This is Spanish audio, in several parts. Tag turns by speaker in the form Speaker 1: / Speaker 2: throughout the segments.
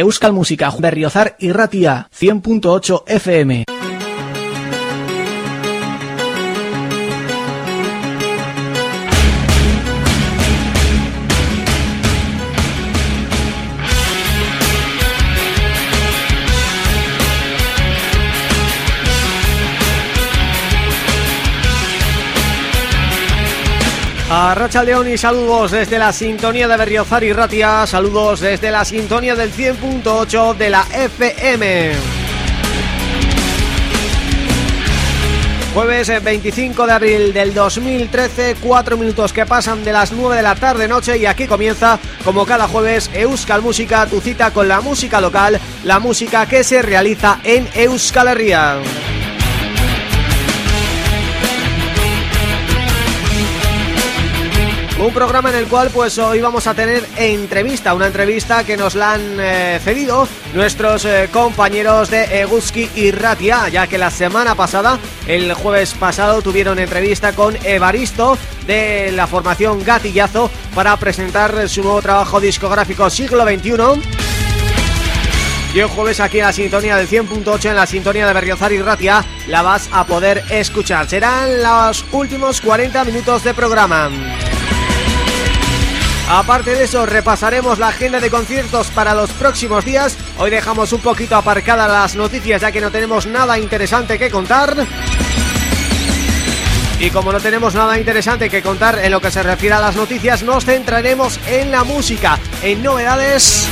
Speaker 1: Euskal Música Berriozar y Ratia 100.8 FM. A Racha León y saludos desde la sintonía de Berriozar y Ratia, saludos desde la sintonía del 100.8 de la FM. Jueves 25 de abril del 2013, cuatro minutos que pasan de las 9 de la tarde noche y aquí comienza, como cada jueves, Euskal Música, tu cita con la música local, la música que se realiza en Euskal Herria.
Speaker 2: Un programa en el cual pues hoy vamos a tener entrevista, una entrevista que nos la han eh, cedido nuestros eh, compañeros de Eguski y Ratia, ya que la semana pasada, el jueves pasado, tuvieron entrevista con Evaristo de la formación Gatillazo para presentar su nuevo trabajo discográfico Siglo XXI y el jueves aquí en la sintonía del 100.8 en la sintonía de Berriozar y Ratia la vas a poder escuchar. Serán los últimos 40 minutos de programa. Aparte de eso, repasaremos la agenda de conciertos para los próximos días. Hoy dejamos un poquito aparcadas las noticias ya que no tenemos nada interesante que contar. Y como no tenemos nada interesante que contar en lo que se refiere a las noticias, nos centraremos en la música, en novedades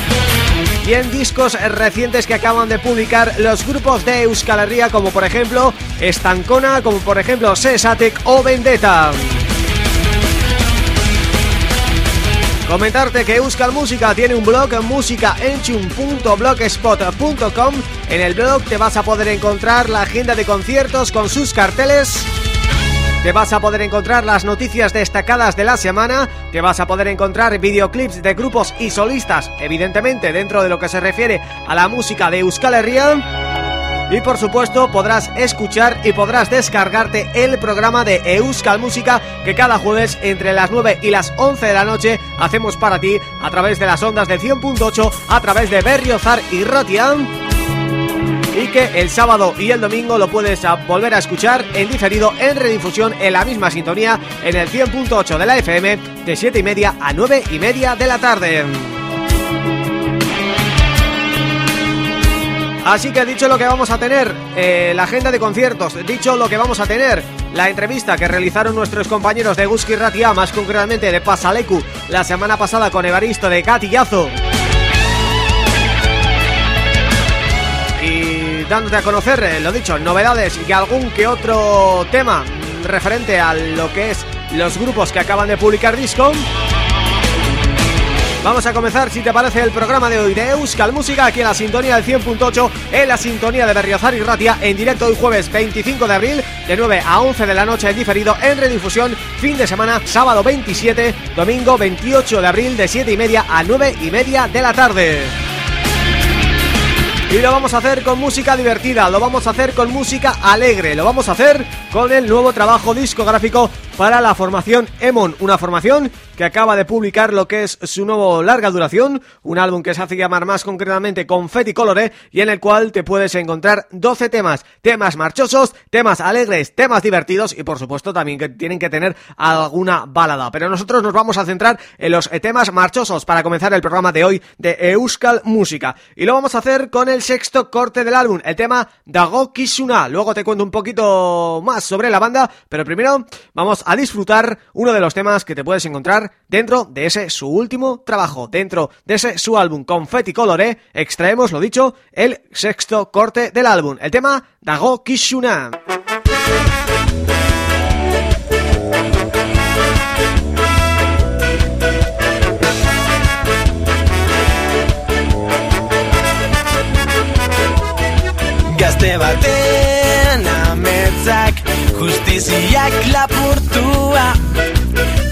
Speaker 2: y en discos recientes que acaban de publicar los grupos de Euskal Herria como por ejemplo Estancona, como por ejemplo Sesatec o Vendetta. Comentarte que Euskal Música tiene un blog musicaenchun.blogspot.com En el blog te vas a poder encontrar la agenda de conciertos con sus carteles. Te vas a poder encontrar las noticias destacadas de la semana, te vas a poder encontrar videoclips de grupos y solistas, evidentemente dentro de lo que se refiere a la música de Euskal Herria. Y por supuesto podrás escuchar y podrás descargarte el programa de Euskal Música que cada jueves entre las 9 y las 11 de la noche hacemos para ti a través de las ondas de 100.8, a través de Berriozar y Ratian y que el sábado y el domingo lo puedes volver a escuchar en diferido en redifusión en la misma sintonía en el 100.8 de la FM de 7 y media a 9 y media de la tarde. Así que dicho lo que vamos a tener, eh, la agenda de conciertos, dicho lo que vamos a tener, la entrevista que realizaron nuestros compañeros de Guski Ratia, más concretamente de Pasalecu, la semana pasada con Evaristo de Catillazo dándote a conocer, eh, lo dicho, novedades y algún que otro tema referente a lo que es los grupos que acaban de publicar disco. Vamos a comenzar, si te parece, el programa de hoy de Euskal Música aquí en la sintonía del 100.8, en la sintonía de Berriozar y Ratia, en directo hoy jueves 25 de abril, de 9 a 11 de la noche en diferido, en redifusión, fin de semana, sábado 27, domingo 28 de abril, de 7 y media a 9 y media de la tarde. Y lo vamos a hacer con música divertida, lo vamos a hacer con música alegre, lo vamos a hacer con el nuevo trabajo discográfico para la formación Emon, una formación que acaba de publicar lo que es su nuevo larga duración, un álbum que se hace llamar más concretamente Confetti Colore y en el cual te puedes encontrar 12 temas, temas marchosos, temas alegres, temas divertidos y por supuesto también que tienen que tener alguna balada, pero nosotros nos vamos a centrar en los temas marchosos para comenzar el programa de hoy de Euskal Música. Y lo vamos a hacer con el sexto corte del álbum, el tema Dago Kishuna, luego te cuento un poquito más sobre la banda, pero primero vamos a disfrutar uno de los temas que te puedes encontrar dentro de ese su último trabajo, dentro de ese su álbum Confetti Colore, extraemos, lo dicho, el sexto corte del álbum, el tema Dago Kishuna.
Speaker 3: Gazte justiziak lapurtua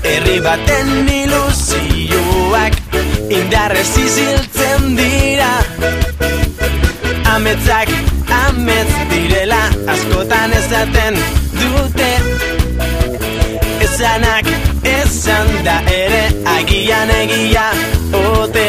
Speaker 3: Herri baten ilusioak indarrez iziltzen dira. Ametzak ametz direla askotan ezaten dute. Ezanak ezan da ere agian egia ote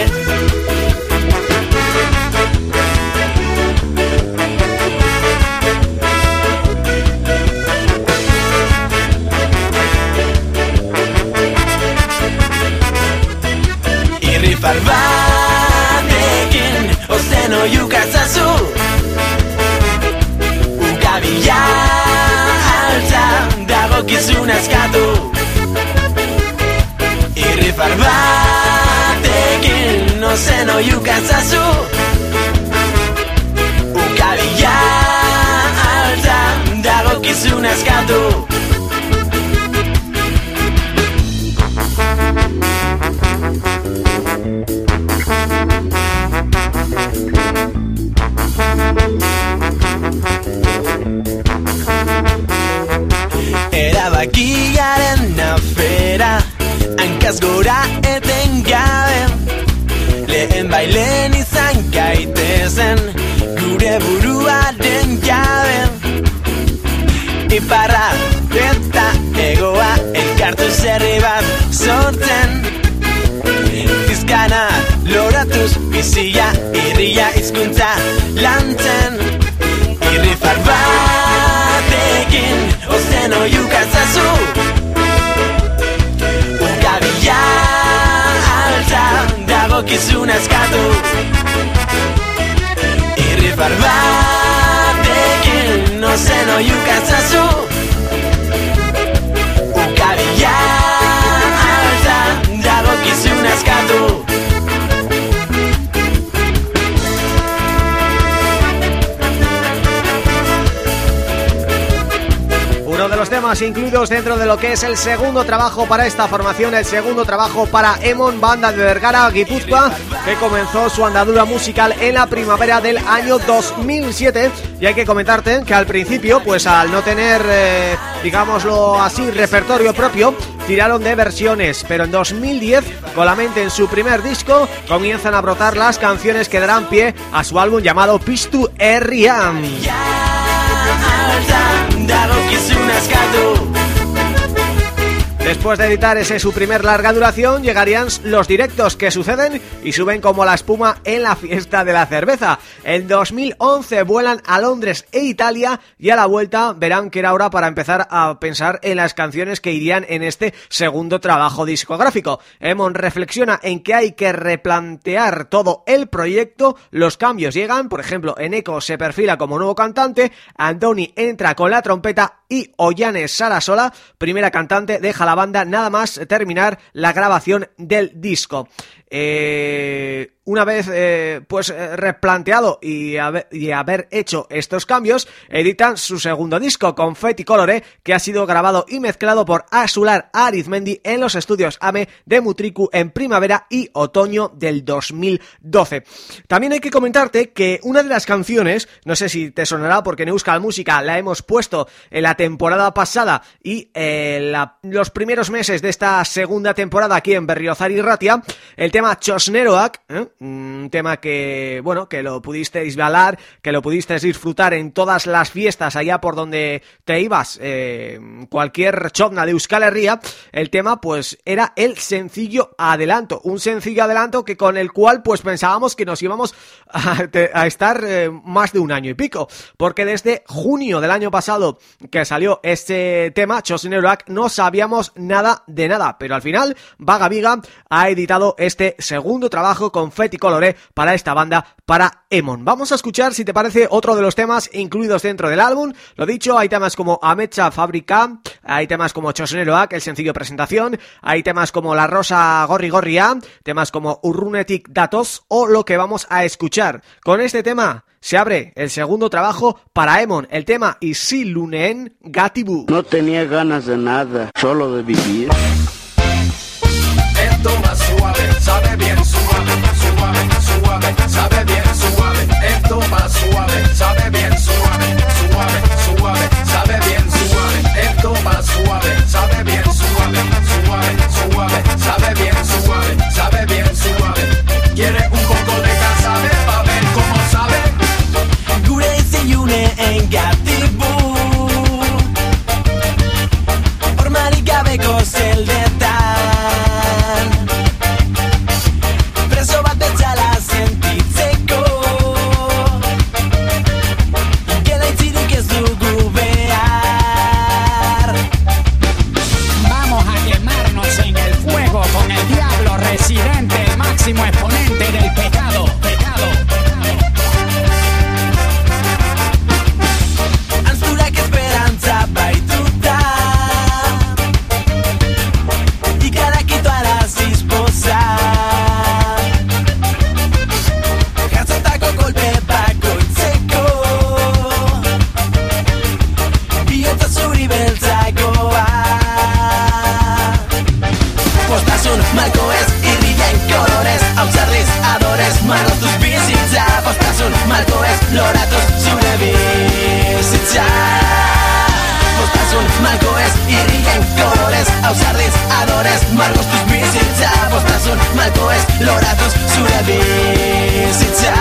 Speaker 3: fiammocchi su una scatola. E rifarbate che non se no io cazzasso un caviglia alta da occhi su una Erabakiaren afera Handiaz gora eten gabe. Lehen bailen izan gaitezen Gure burua den jabe Iparra eta egoa Elkartu zerri bat sortzen. Izkana loratuz bizia Irria izkuntza lantzen. Irri ekin Ozen oiukan zazu Ugabila alta Dagokizun askatu Irri farbatekin Ozen
Speaker 2: oiukan zazu temas incluidos dentro de lo que es el segundo trabajo para esta formación, el segundo trabajo para Emon, banda de Vergara, Guipúzcoa, que comenzó su andadura musical en la primavera del año 2007. Y hay que comentarte que al principio, pues al no tener, eh, digámoslo así, repertorio propio, tiraron de versiones, pero en 2010, con la mente en su primer disco, comienzan a brotar las canciones que darán pie a su álbum llamado Pistu Herriam. Después de editar ese su primer larga duración, llegarían los directos que suceden y suben como la espuma en la fiesta de la cerveza. En 2011 vuelan a Londres e Italia y a la vuelta verán que era hora para empezar a pensar en las canciones que irían en este segundo trabajo discográfico. Emon reflexiona en que hay que replantear todo el proyecto, los cambios llegan, por ejemplo, en Eco se perfila como nuevo cantante, Andoni entra con la trompeta y Ollane Sarasola, primera cantante, deja la banda nada más terminar la grabación del disco. Eh, una vez eh, pues eh, replanteado y haber, haber, hecho estos cambios, editan su segundo disco, Confetti Colore, que ha sido grabado y mezclado por Asular Arizmendi en los estudios AME de Mutriku en primavera y otoño del 2012. También hay que comentarte que una de las canciones, no sé si te sonará porque en Euskal Música la hemos puesto en la temporada pasada y eh, la, los primeros meses de esta segunda temporada aquí en Berriozar y Ratia, el tema Chosneroak, ¿eh? un tema que, bueno, que lo pudisteis balar, que lo pudisteis disfrutar en todas las fiestas allá por donde te ibas, eh, cualquier chotna de Euskal Herria, el tema pues era el sencillo adelanto, un sencillo adelanto que con el cual pues pensábamos que nos íbamos a, a estar eh, más de un año y pico, porque desde junio del año pasado que salió este tema, Chosneroak, no sabíamos nada de nada, pero al final Vaga Viga ha editado este segundo trabajo Confetti Coloré para esta banda, para Emon. Vamos a escuchar, si te parece, otro de los temas incluidos dentro del álbum. Lo dicho, hay temas como Amecha Fabrica, hay temas como Chosneroak, el sencillo presentación, hay temas como La Rosa Gorri Gorria, temas como Urrunetic Datos o lo que vamos a escuchar. Con este tema se abre el segundo trabajo para Emon, el tema Isi Luneen Gatibu.
Speaker 4: No tenía ganas de nada, solo de vivir.
Speaker 5: Sabe bien suave, suave, suave, sabe bien suave. Esto va suave, sabe bien suave, suave, suave, sabe bien suave. Esto va suave, sabe bien suave, suave, suave, sabe bien suave, sabe bien suave. Quiere un poco de casabe pa' ver cómo sabe.
Speaker 3: Gure iziluneen gatibu sun marko ez loratuz zure bizitza Bostasun malko ez, irrien kolorez, ausardiz, adorez, margoztuz bizitza Bostasun malko ez, loratuz zure bizitza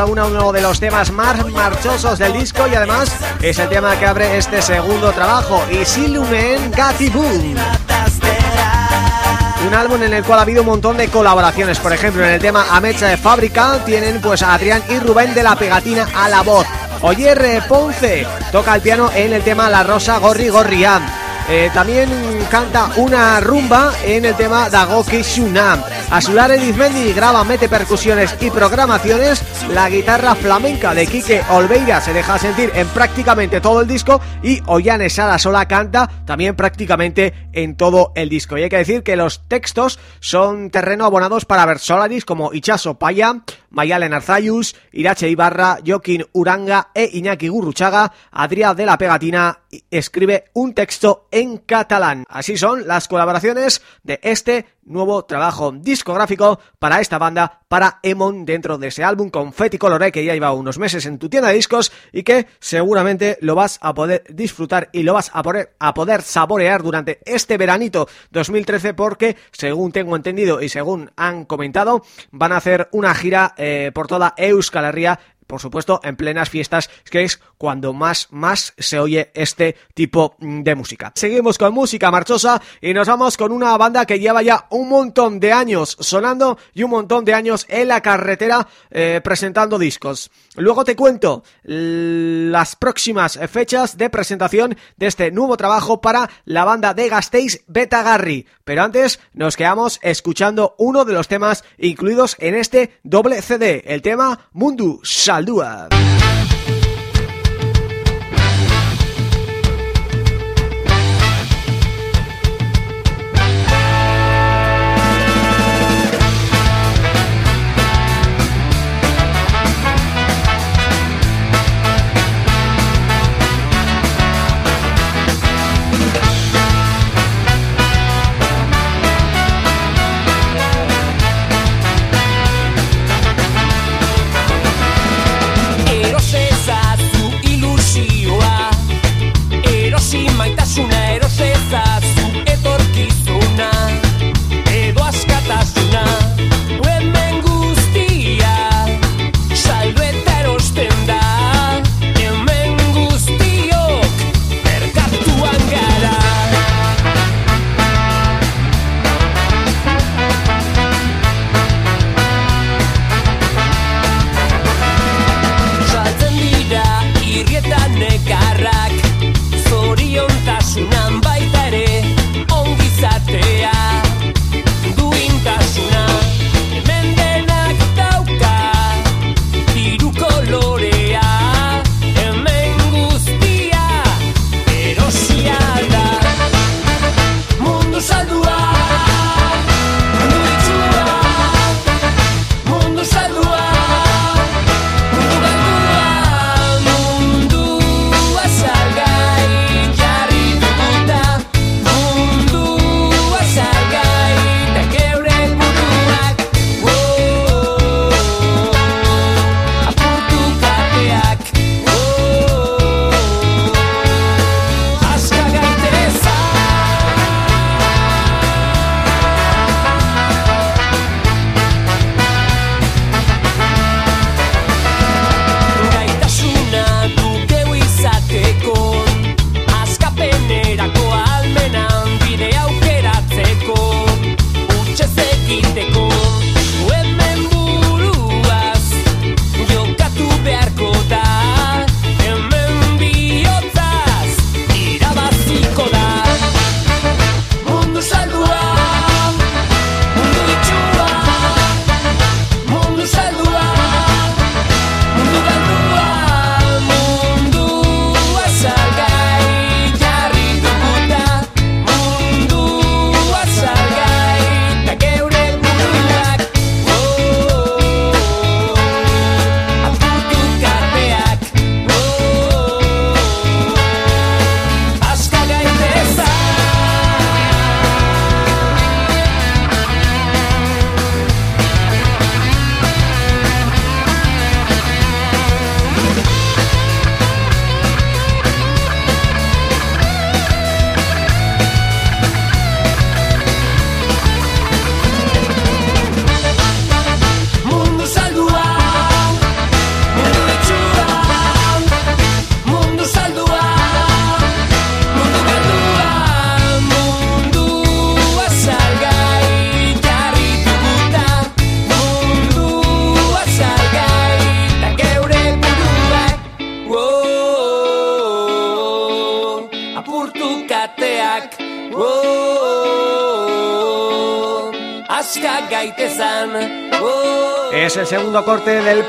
Speaker 2: uno de los temas más marchosos del disco y además es el tema que abre este segundo trabajo, Isilumen Gati Boom. Un álbum en el cual ha habido un montón de colaboraciones, por ejemplo en el tema Amecha de Fábrica tienen pues a Adrián y Rubén de la Pegatina a la voz. Oyer Ponce toca el piano en el tema La Rosa Gorri Gorrián. Eh, también canta una rumba en el tema Dagoki Shunam. Azular Elizmendi graba, mete percusiones y programaciones. La guitarra flamenca de Quique Olveira se deja sentir en prácticamente todo el disco. Y Ollane Sara Sola canta también prácticamente en todo el disco. Y hay que decir que los textos son terreno abonados para Versolaris como Ichaso Paya, Mayalen Arzayus, Irache Ibarra, Joaquín Uranga e Iñaki Gurruchaga. Adrián de la Pegatina escribe un texto en catalán. Así son las colaboraciones de este nuevo trabajo discográfico para esta banda, para Emon, dentro de ese álbum Confetti Coloré que ya lleva unos meses en tu tienda de discos y que seguramente lo vas a poder disfrutar y lo vas a poder, a poder saborear durante este veranito 2013 porque, según tengo entendido y según han comentado, van a hacer una gira eh, por toda Euskal Herria por supuesto, en plenas fiestas, que es cuando más, más se oye este tipo de música. Seguimos con música marchosa y nos vamos con una banda que lleva ya un montón de años sonando y un montón de años en la carretera eh, presentando discos. Luego te cuento las próximas fechas de presentación de este nuevo trabajo para la banda de Gasteiz Betagarri. Pero antes nos quedamos escuchando uno de los temas incluidos en este doble CD, el tema Mundu Canal 2.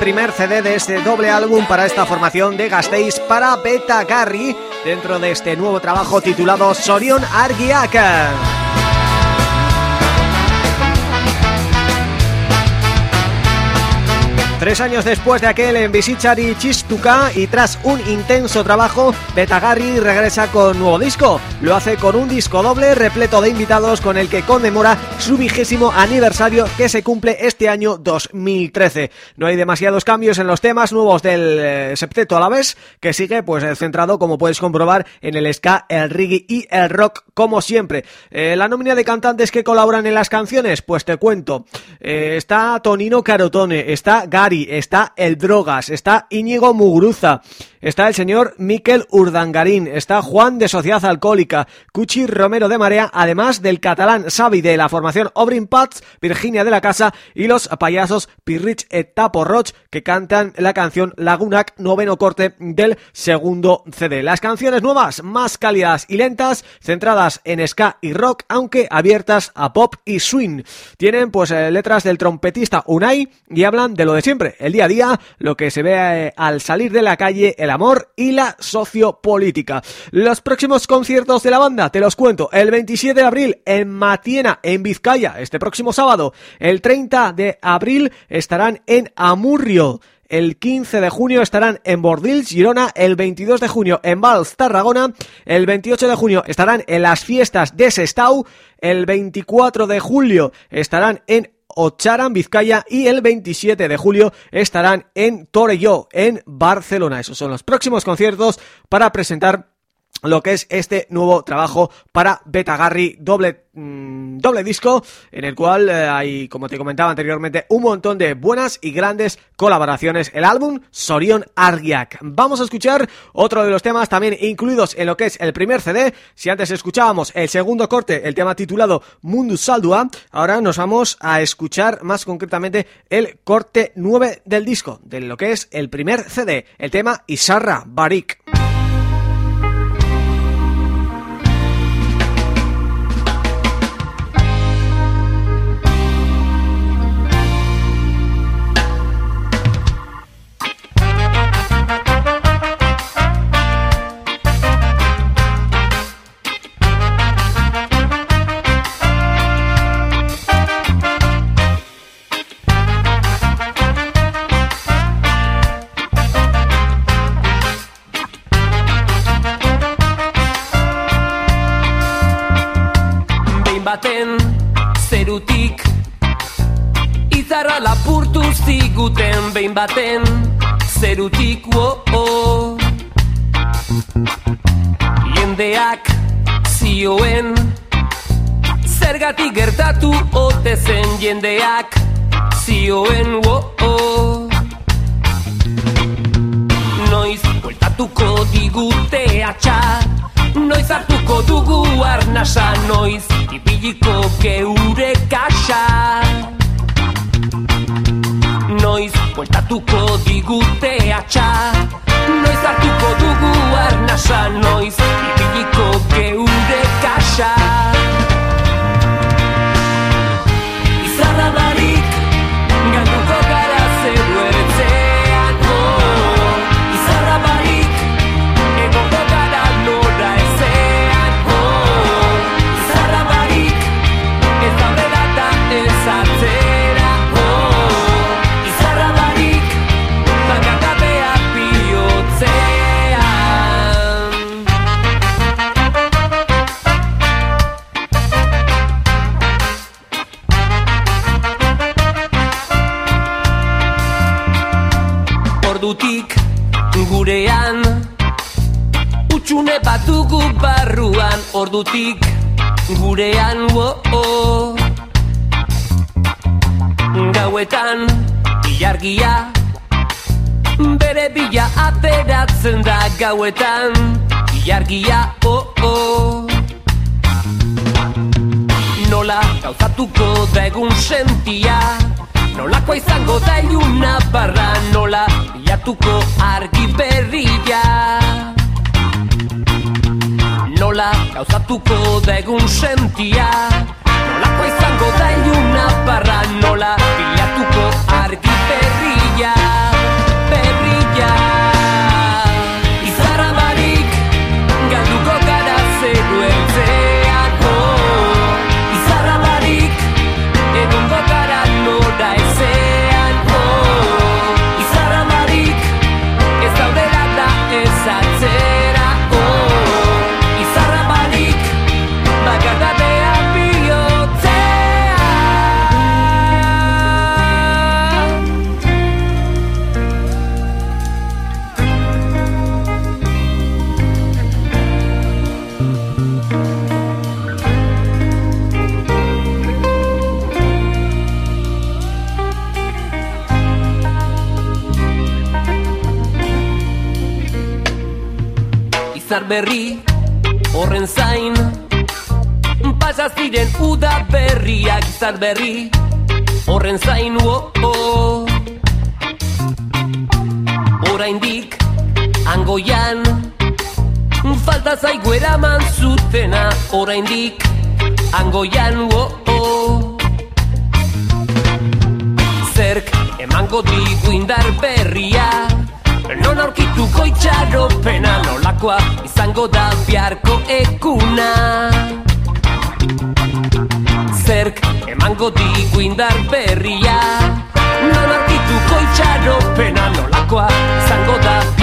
Speaker 2: Primer CD de este doble álbum para esta formación de Gasteiz para Beta Garry dentro de este nuevo trabajo titulado Sorion Argiak. Tres años después de aquel en Visichari Chistuka y tras un intenso trabajo, Betagarri regresa con nuevo disco. Lo hace con un disco doble repleto de invitados con el que conmemora su vigésimo aniversario que se cumple este año 2013. No hay demasiados cambios en los temas nuevos del eh, septeto a la vez, que sigue pues eh, centrado, como puedes comprobar, en el ska, el reggae y el rock como siempre. Eh, la nómina de cantantes que colaboran en las canciones, pues te cuento. Está Tonino Carotone, está Gary, está El Drogas, está Íñigo Muguruza, está el señor Miquel Urdangarín, está Juan de Sociedad Alcohólica, Cuchi Romero de Marea, además del catalán Xavi de la formación Obrin Pats, Virginia de la Casa y los payasos Pirrich et Tapo Roch que cantan la canción Lagunac, noveno corte del segundo CD. Las canciones nuevas, más cálidas y lentas, centradas en ska y rock, aunque abiertas a pop y swing. Tienen pues eh, letras del trompetista Unai y hablan de lo de siempre, el día a día, lo que se ve eh, al salir de la calle, el amor y la sociopolítica. Los próximos conciertos de la banda, te los cuento, el 27 de abril en Matiena, en Vizcaya, este próximo sábado. El 30 de abril estarán en Amurrio. El 15 de junio estarán en Bordils, Girona, el 22 de junio en Vals, Tarragona, el 28 de junio estarán en las fiestas de Sestau, el 24 de julio estarán en Ocharan, Vizcaya y el 27 de julio estarán en Torelló, en Barcelona. Esos son los próximos conciertos para presentar lo que es este nuevo trabajo para Betagarri doble mmm, doble disco en el cual eh, hay, como te comentaba anteriormente, un montón de buenas y grandes colaboraciones. El álbum Sorion Argiak. Vamos a escuchar otro de los temas también incluidos en lo que es el primer CD. Si antes escuchábamos el segundo corte, el tema titulado Mundus Saldua, ahora nos vamos a escuchar más concretamente el corte 9 del disco, de lo que es el primer CD, el tema Isarra Barik.
Speaker 6: Zerutik Izarra lapurtu ziguten behin baten zerutik wo oh. Jendeak zioen Zergatik gertatu ote zen jendeak zioen wo oh. Noiz bueltatuko digute atxa Noiz hartuko dugu arnasa Noiz ipiliko geure kasa. Noiz bueltatuko digute atxa. Noiz hartuko dugu arnasa Noiz ipiliko geure kasa. Izarra barik Utxune bat dugu barruan Ordutik gurean wo oh. Gauetan ilargia Bere bila ateratzen da gauetan Ilargia oh oh Nola gauzatuko da egun sentia Nolakoa izango da iluna barra Nola bilatuko argi berria da Gauzatuko da egun sentia. Nolakoa izango da iluna barra Nola bilatuko da gauzak berri Horren zain uo oh, oh. Orain dik Angoian Falta zaigu eraman zutena Orain Angoian uo oh. Zerk emango digu indar berria Non aurkituko itxaropena Nolakoa izango da biharko ekuna Zerk emango digu indar berria. Non hartituko itxaropena nolakoa. Zango da
Speaker 1: bi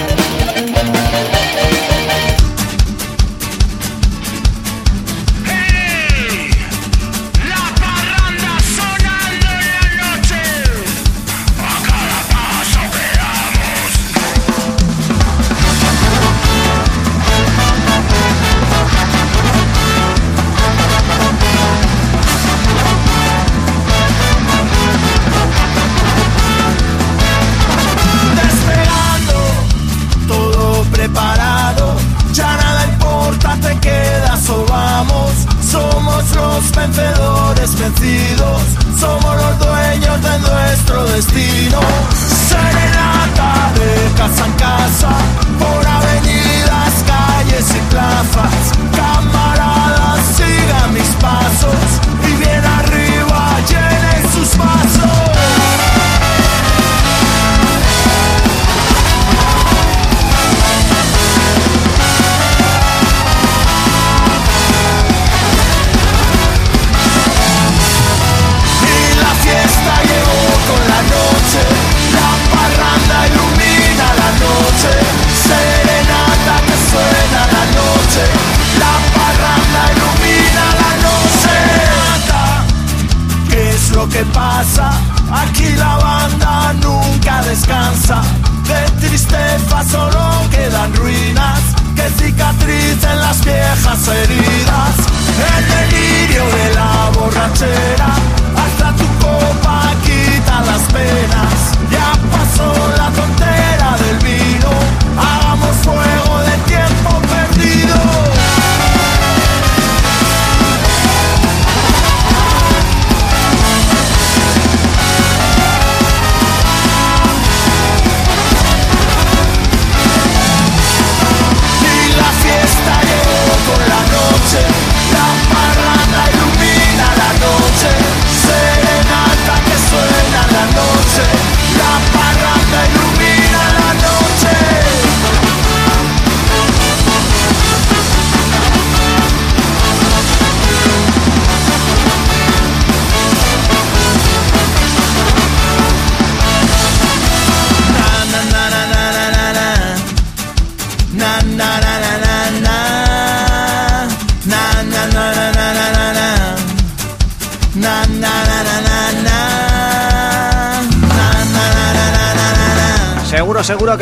Speaker 5: destino. Serenata de casa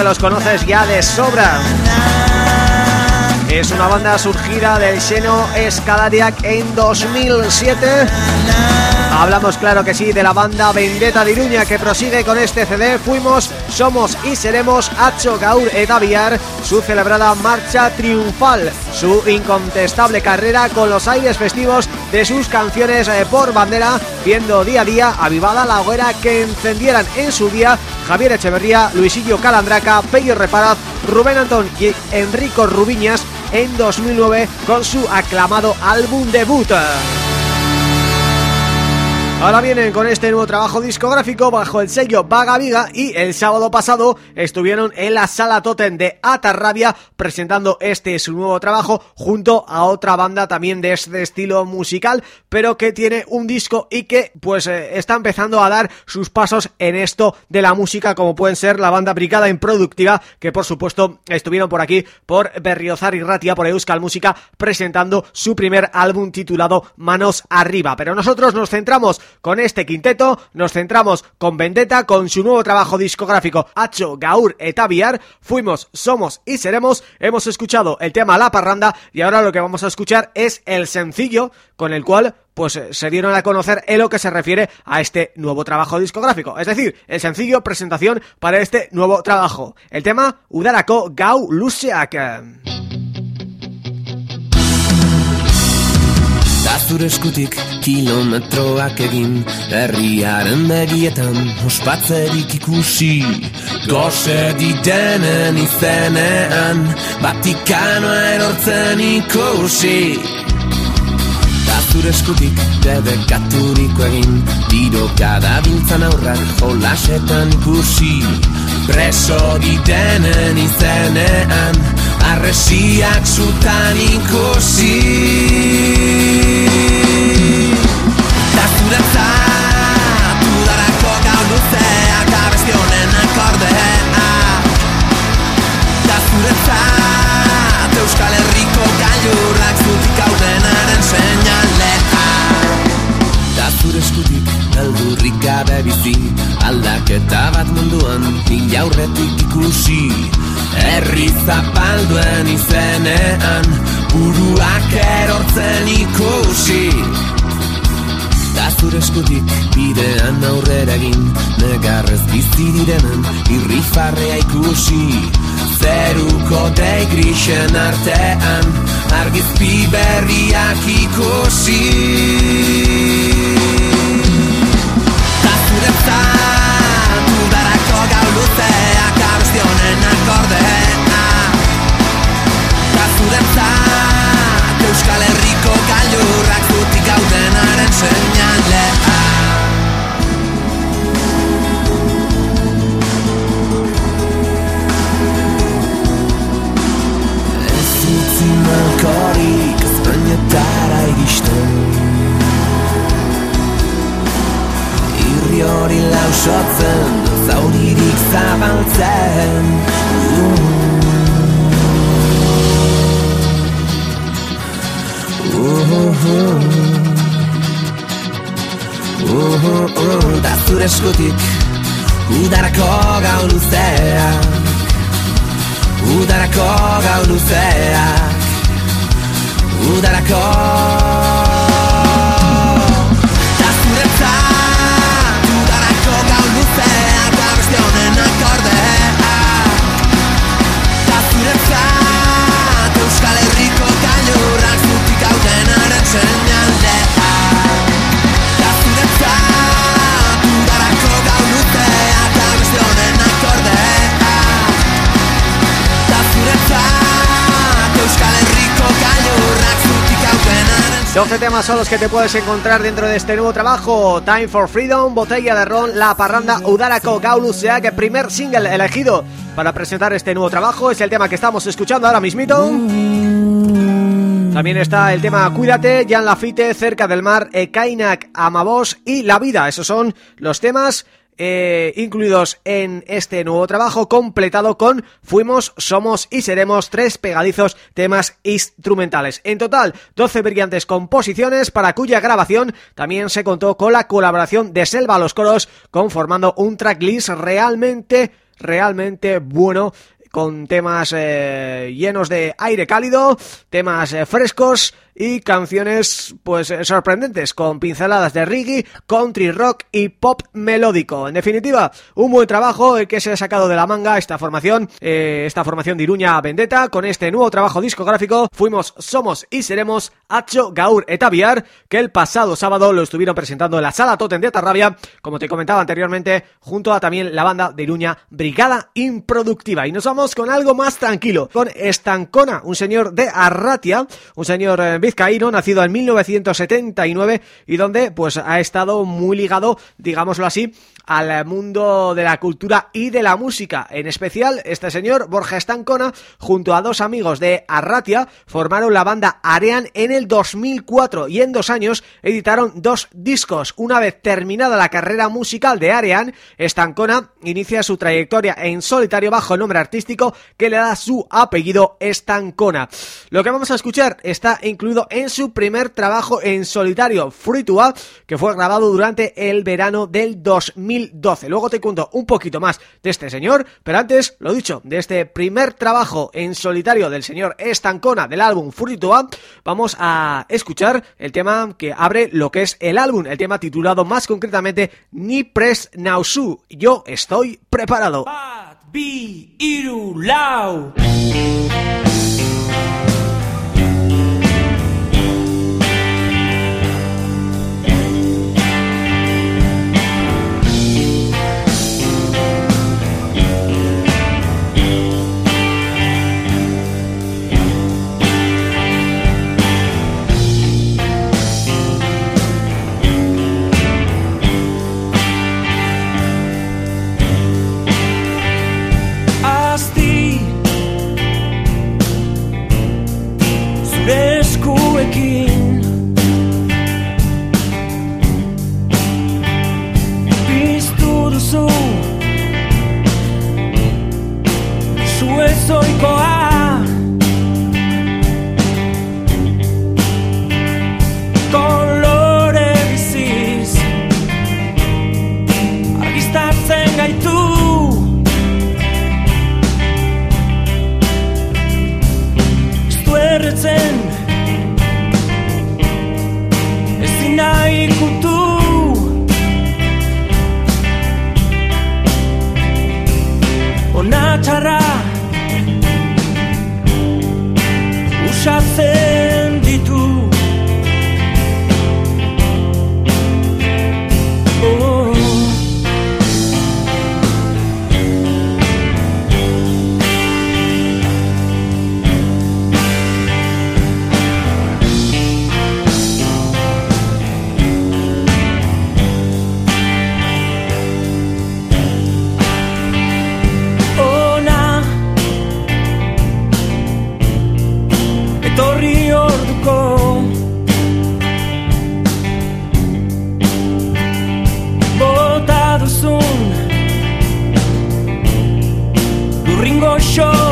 Speaker 2: los conoces ya de sobra. Es una banda surgida del seno Escalariac en 2007 Hablamos claro que sí de la banda Vendetta de Iruña que prosigue con este CD Fuimos, somos y seremos Hacho Gaur Edaviar Su celebrada marcha triunfal Su incontestable carrera con los aires festivos de sus canciones eh, por bandera Viendo día a día avivada la hoguera que encendieran en su día Javier Echeverría, Luisillo Calandraca, Pello Reparaz, Rubén Antón y Enrico Rubiñas en 2009 con su aclamado álbum debut. Ahora vienen con este nuevo trabajo discográfico bajo el sello Vaga Viga y el sábado pasado estuvieron en la Sala Totem de Atarrabia presentando este su nuevo trabajo junto a otra banda también de este estilo musical pero que tiene un disco y que pues eh, está empezando a dar sus pasos en esto de la música como pueden ser la banda Brigada Improductiva que por supuesto estuvieron por aquí por Berriozar y Ratia por Euskal Música presentando su primer álbum titulado Manos Arriba. Pero nosotros nos centramos con este quinteto nos centramos con Vendetta, con su nuevo trabajo discográfico Hacho Gaur Etaviar, fuimos, somos y seremos, hemos escuchado el tema La Parranda y ahora lo que vamos a escuchar es el sencillo con el cual pues eh, se dieron a conocer en lo que se refiere a este nuevo trabajo discográfico, es decir, el sencillo presentación para este nuevo trabajo. El tema Udarako Gau Luzeak.
Speaker 3: Da zure eskutik kilometroak egin Herriaren begietan ospatzerik ikusi. Gose didenen izenean Vatikanoa erortzen ikusi. Da zure eskutik debekaturiko egin Tiroka da biltzan aurrak jolasetan ikusi. Preso didenen izenean Arresiak zutan ikusi Aldaketa bat munduan Inaurretik ikusi. Herri zapalduen izenean Buruak erortzen ikusi. Da zure eskutik bidean aurrera egin Negarrez bizi direnen irrifarrea ikusi. Zeruko dei grisen artean Argizpi berriak ikusi. Zuretzat Udarako gau luzeak abesti honen akordea Da zuretzat Euskal Herriko gailurrak zutik gaudenaren seinalea. Ez utzi malkorik Espainetara iristen Irri hori lausotzen Zauririk zabaltzen Uhu Uhu Uhu Da zure eskutik Udarako gaun luzeak Udarako gaun luzeak Udarako
Speaker 2: 12 temas son los que te puedes encontrar dentro de este nuevo trabajo. Time for Freedom, Botella de Ron, La Parranda, Udarako, Gauluseak El primer single elegido para presentar este nuevo trabajo. Es el tema que estamos escuchando ahora mismito. También está el tema Cuídate, Jan Lafite, Cerca del Mar, Ekainak, Amabos y La Vida. Esos son los temas eh, incluidos en este nuevo trabajo completado con Fuimos, Somos y Seremos tres pegadizos temas instrumentales. En total, 12 brillantes composiciones para cuya grabación también se contó con la colaboración de Selva los coros conformando un tracklist realmente realmente bueno con temas eh, llenos de aire cálido, temas eh, frescos y canciones pues eh, sorprendentes con pinceladas de reggae, country rock y pop melódico. En definitiva, un buen trabajo el que se ha sacado de la manga esta formación, eh, esta formación de Iruña Vendetta con este nuevo trabajo discográfico. Fuimos, somos y seremos Hacho, Gaur Etaviar, que el pasado sábado lo estuvieron presentando en la Sala Totem de Atarrabia, como te comentaba anteriormente, junto a también la banda de Iruña Brigada Improductiva. Y nos vamos con algo más tranquilo, con Estancona, un señor de Arratia, un señor eh, vizcaíno, nacido en 1979 y donde pues ha estado muy ligado, digámoslo así, al mundo de la cultura y de la música. En especial, este señor, Borja Estancona, junto a dos amigos de Arratia, formaron la banda Arean en el 2004 y en dos años editaron dos discos. Una vez terminada la carrera musical de Arean, Estancona inicia su trayectoria en solitario bajo el nombre artístico que le da su apellido Estancona. Lo que vamos a escuchar está incluido en su primer trabajo en solitario, Fruitua, que fue grabado durante el verano del 2012. Luego te cuento un poquito más de este señor, pero antes, lo dicho, de este primer trabajo en solitario del señor Estancona del álbum Fruitua, vamos a escuchar el tema que abre lo que es el álbum, el tema titulado más concretamente Ni Pres Nausu. Yo estoy preparado.
Speaker 7: Bi iru lau escuchará. Usa show.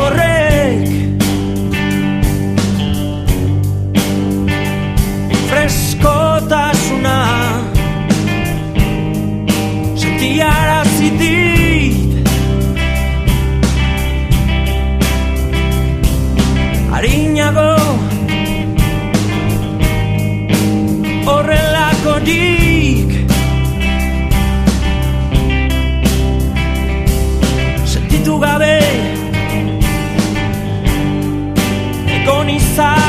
Speaker 2: pensar.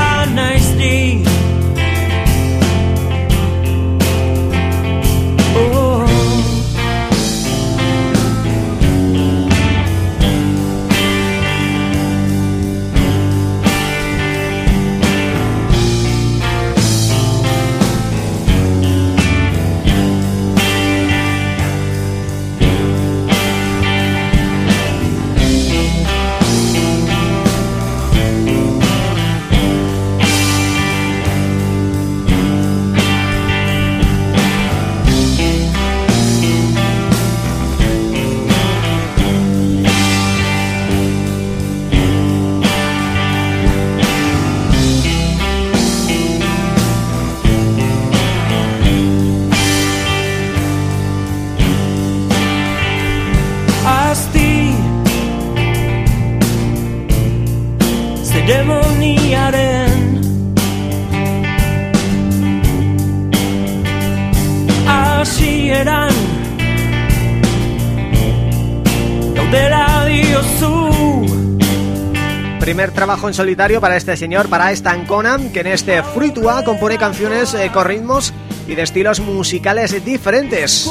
Speaker 2: Trabajo en solitario para este señor, para Stan Conan, que en este Fruitua compone canciones eh, con ritmos y de estilos musicales diferentes.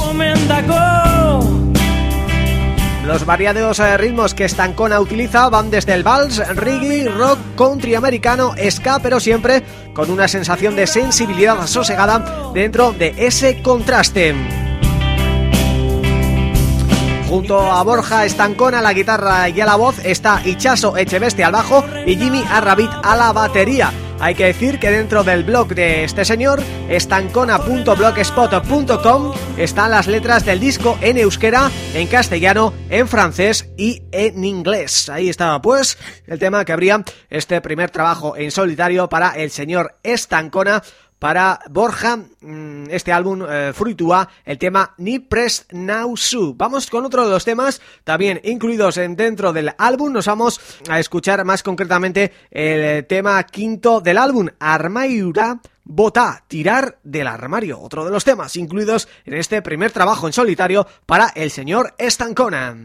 Speaker 2: Los variados eh, ritmos que Stancona utiliza van desde el vals, reggae, rock, country americano, ska, pero siempre con una sensación de sensibilidad sosegada dentro de ese contraste. Junto a Borja Estancona la guitarra y a la voz está Ichaso Echeveste al bajo y Jimmy Arrabit a la batería. Hay que decir que dentro del blog de este señor, estancona.blogspot.com, están las letras del disco en euskera, en castellano, en francés y en inglés. Ahí estaba pues el tema que habría este primer trabajo en solitario para el señor Estancona, para Borja, mm, este álbum eh, Fruitua, el tema Ni Press Now Su. Vamos con otro de los temas, también incluidos en dentro del álbum, nos vamos a escuchar más concretamente el eh, tema quinto del álbum, Armaira Bota, tirar del armario, otro de los temas incluidos en este primer trabajo en solitario para el señor Estancona.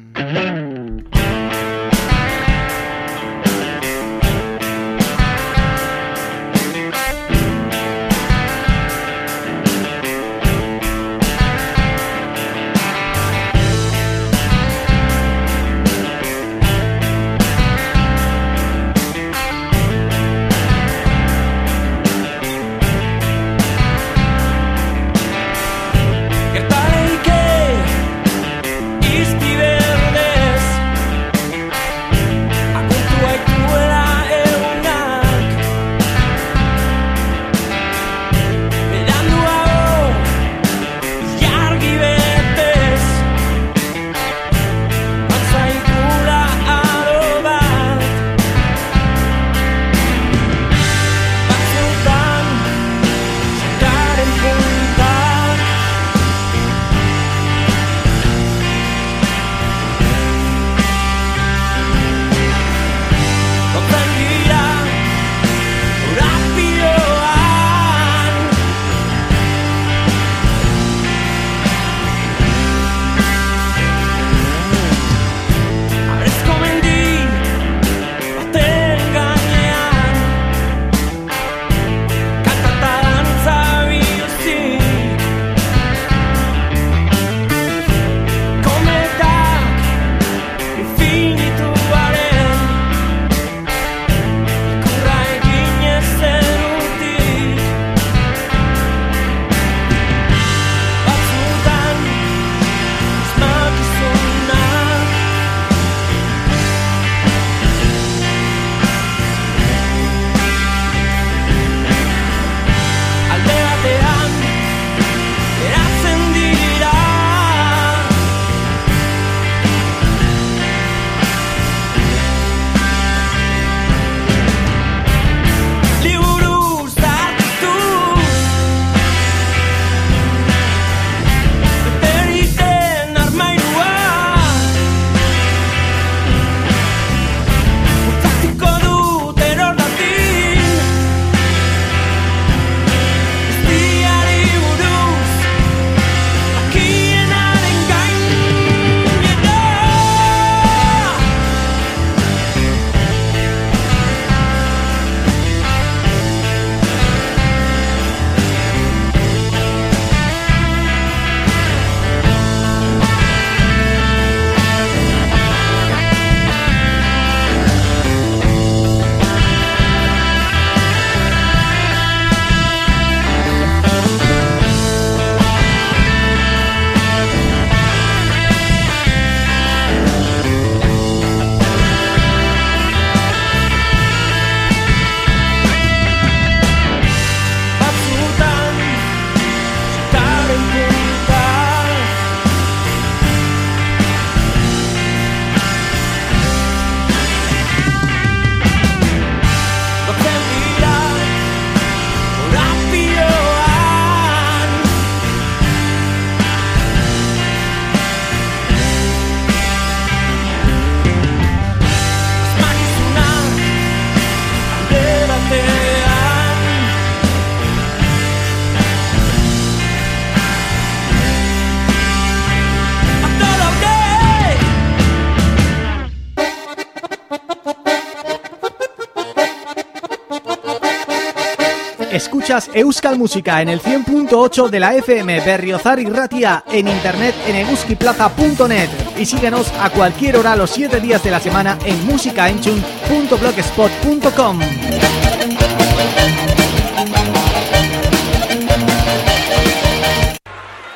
Speaker 1: Euskal Música en el 100.8 de la FM Berriozar y Ratia en internet en eguskiplaza.net y síguenos a cualquier hora los 7 días de la semana en musicaenchun.blogspot.com.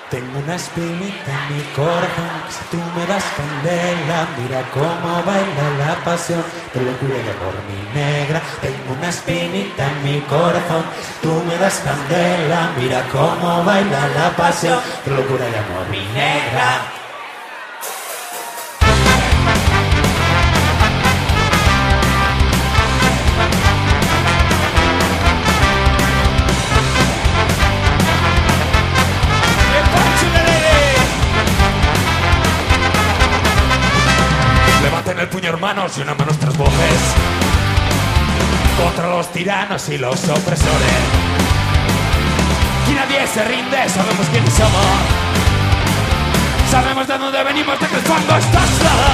Speaker 8: Tengo una espinita en mi corazón, si tú me das candela, mira cómo baila la pasión, te lo juro por mi negra. Tengo una espinita en mi corazón, tú me das candela, mira cómo baila la pasión, te lo juro de amor mi negra. Levanten el puño hermanos y una mano tras voces Contra los tiranos y los opresores. Y nadie se rinde, sabemos quiénes somos. Sabemos de dónde venimos, de que el fango está solo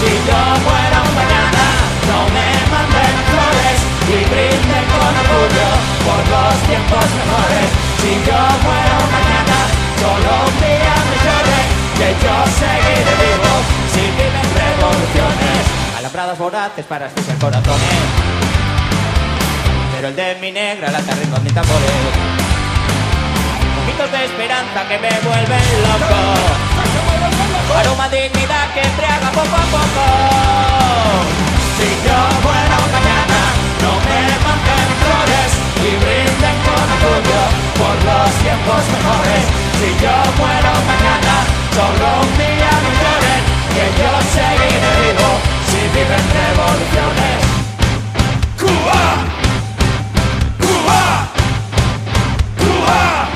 Speaker 8: Si yo muero mañana, no me manden flores Y brinden con orgullo por los tiempos mejores. Si yo muero mañana, solo un día me lloren Que yo seguiré vivo si viven revoluciones
Speaker 9: Alambradas voraces para escuchar corazones. Pero el de mi negra lata ritmos ni tambores Poquitos de esperanza que me vuelven loco. Aroma dignidad que embriaga poco a poco.
Speaker 8: Si yo muero mañana, no me manden flores y brinden con orgullo por los tiempos mejores. Si yo muero mañana, solo un día me lloren, que yo seguiré viven revoluciones. ¡Cuba! ¡Cuba! ¡Cuba!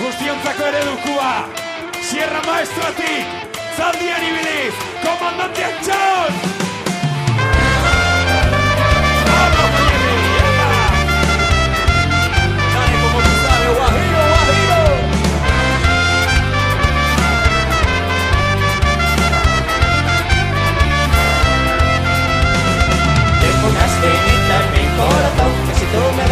Speaker 8: Guztionzako eredukua, Sierra Maestratik, Zaldian ibiliz, Komandante Antxon!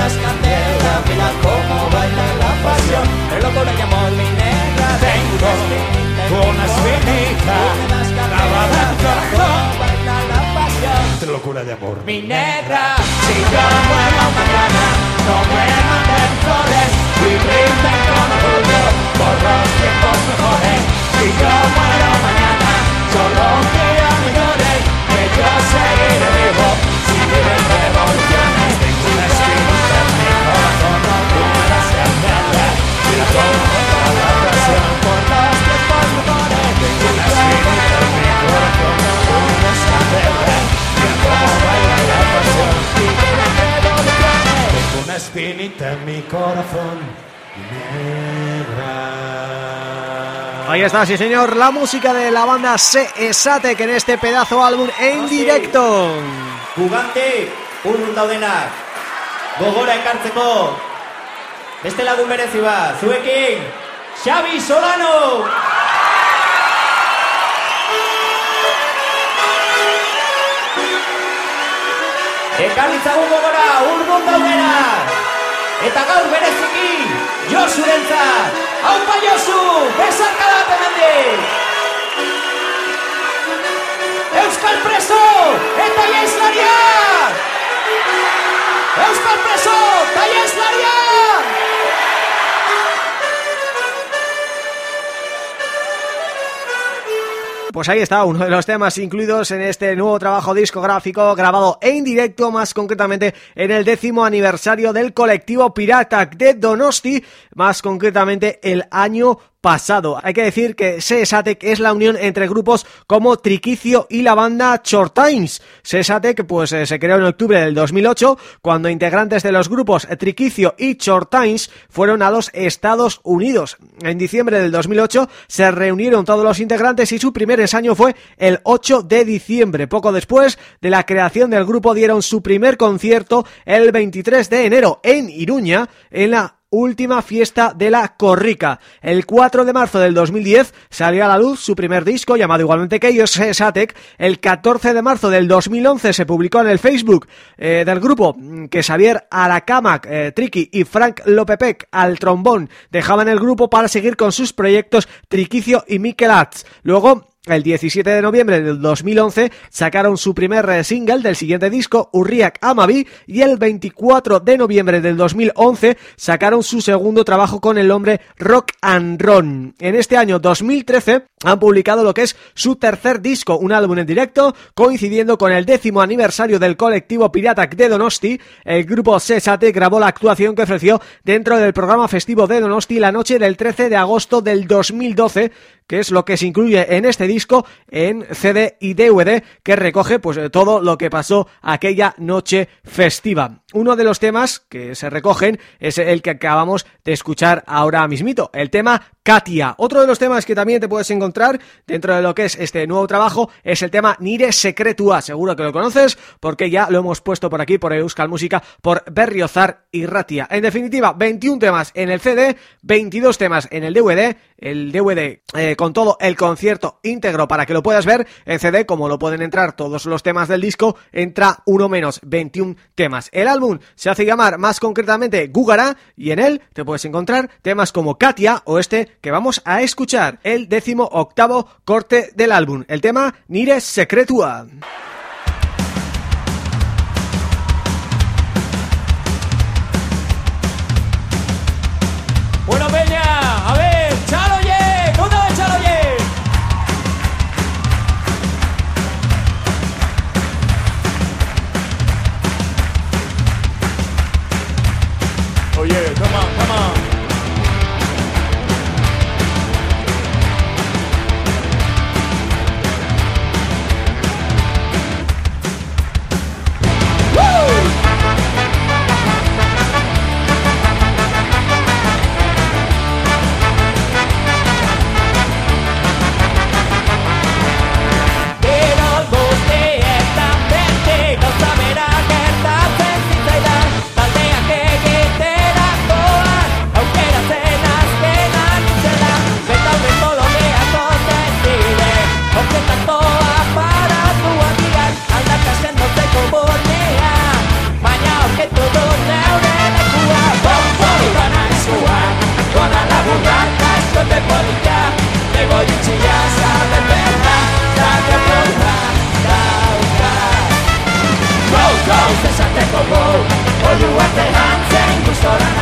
Speaker 9: Si tú me das candela Mira cómo baila la pasión El loco de amor mi negra
Speaker 8: Tengo una espinita clavada en corazón.
Speaker 9: Baila la pasión
Speaker 8: Te locura de amor.
Speaker 9: Mi negra
Speaker 8: Si yo muero mañana, no me manden flores brinden con orgullo por los tiempos mejores. Si yo muero mañana, solo me lloren, que yo seguiré vivo si viven revoluciones. Una espinita en mi corazón negra.
Speaker 2: Ahí está, sí señor, la música de la banda Seesate que en este pedazo álbum en directo.
Speaker 9: Gugante urrun daudenak Gogora ekartzeko. Beste lagun merezi bat Zuekin Xabi Solano. Ekarritzagun gogora urrun daudenak Eta gaur bereziki Josurentzat Haupa Josu Besarka bat hemendik Euskal preso eta jaislariak! Euskal preso eta jaislariak!
Speaker 2: Pues ahí está, uno de los temas incluidos en este nuevo trabajo discográfico grabado en directo, más concretamente en el décimo aniversario del colectivo Pirata de Donosti, más concretamente el año pasado. Hay que decir que Sesatec es la unión entre grupos como Triquicio y la banda Short Times. Sesatec pues eh, se creó en octubre del 2008 cuando integrantes de los grupos Triquicio y Short Times fueron a los Estados Unidos. En diciembre del 2008 se reunieron todos los integrantes y su primer ensayo fue el 8 de diciembre. Poco después de la creación del grupo dieron su primer concierto el 23 de enero en Iruña en la Última Fiesta de la Corrica. El 4 de marzo del 2010 salió a la luz su primer disco llamado igualmente que ellos, Satec. El 14 de marzo del 2011 se publicó en el Facebook eh, del grupo mm, que Xavier Aracamac, eh, Tricky y Frank Lopepec al trombón dejaban el grupo para seguir con sus proyectos Triquicio y Mikel Arts. Luego el 17 de noviembre del 2011 sacaron su primer eh, single del siguiente disco, Urriak Amavi, y el 24 de noviembre del 2011 sacaron su segundo trabajo con el nombre Rock and Ron. En este año 2013 han publicado lo que es su tercer disco, un álbum en directo, coincidiendo con el décimo aniversario del colectivo Piratak de Donosti, el grupo Sesate grabó la actuación que ofreció dentro del programa festivo de Donosti la noche del 13 de agosto del 2012, que es lo que se incluye en este disco en CD y DVD que recoge pues todo lo que pasó aquella noche festiva. Uno de los temas que se recogen es el que acabamos de escuchar ahora mismito, el tema Katia. Otro de los temas que también te puedes encontrar dentro de lo que es este nuevo trabajo es el tema Nire Secretua. Seguro que lo conoces porque ya lo hemos puesto por aquí por Euskal Música, por Berriozar y Ratia. En definitiva, 21 temas en el CD, 22 temas en el DVD, el DVD eh, con todo el concierto íntegro para que lo puedas ver en CD, como lo pueden entrar todos los temas del disco, entra uno menos, 21 temas. El álbum se hace llamar más concretamente Gugara y en él te puedes encontrar temas como Katia o este que vamos a escuchar, el décimo octavo corte del álbum, el tema Nire Secretua.
Speaker 10: Te vueltas, te voy a chillar a la verga, hasta que brota, da un ca, vos caos se te cogió, yo voy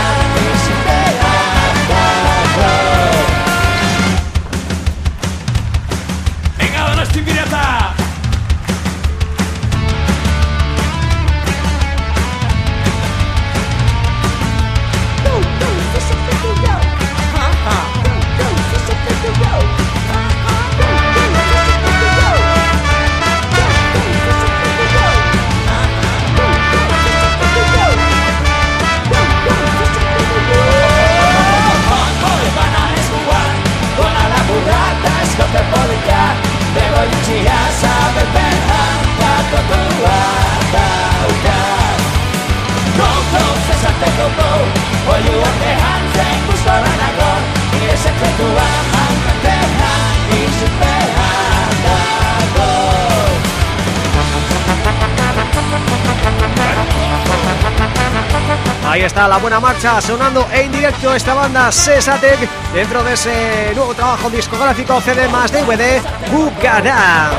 Speaker 2: Ahí está la buena marcha sonando en directo esta banda Sesatec dentro de ese nuevo trabajo discográfico CD más DVD Bugada.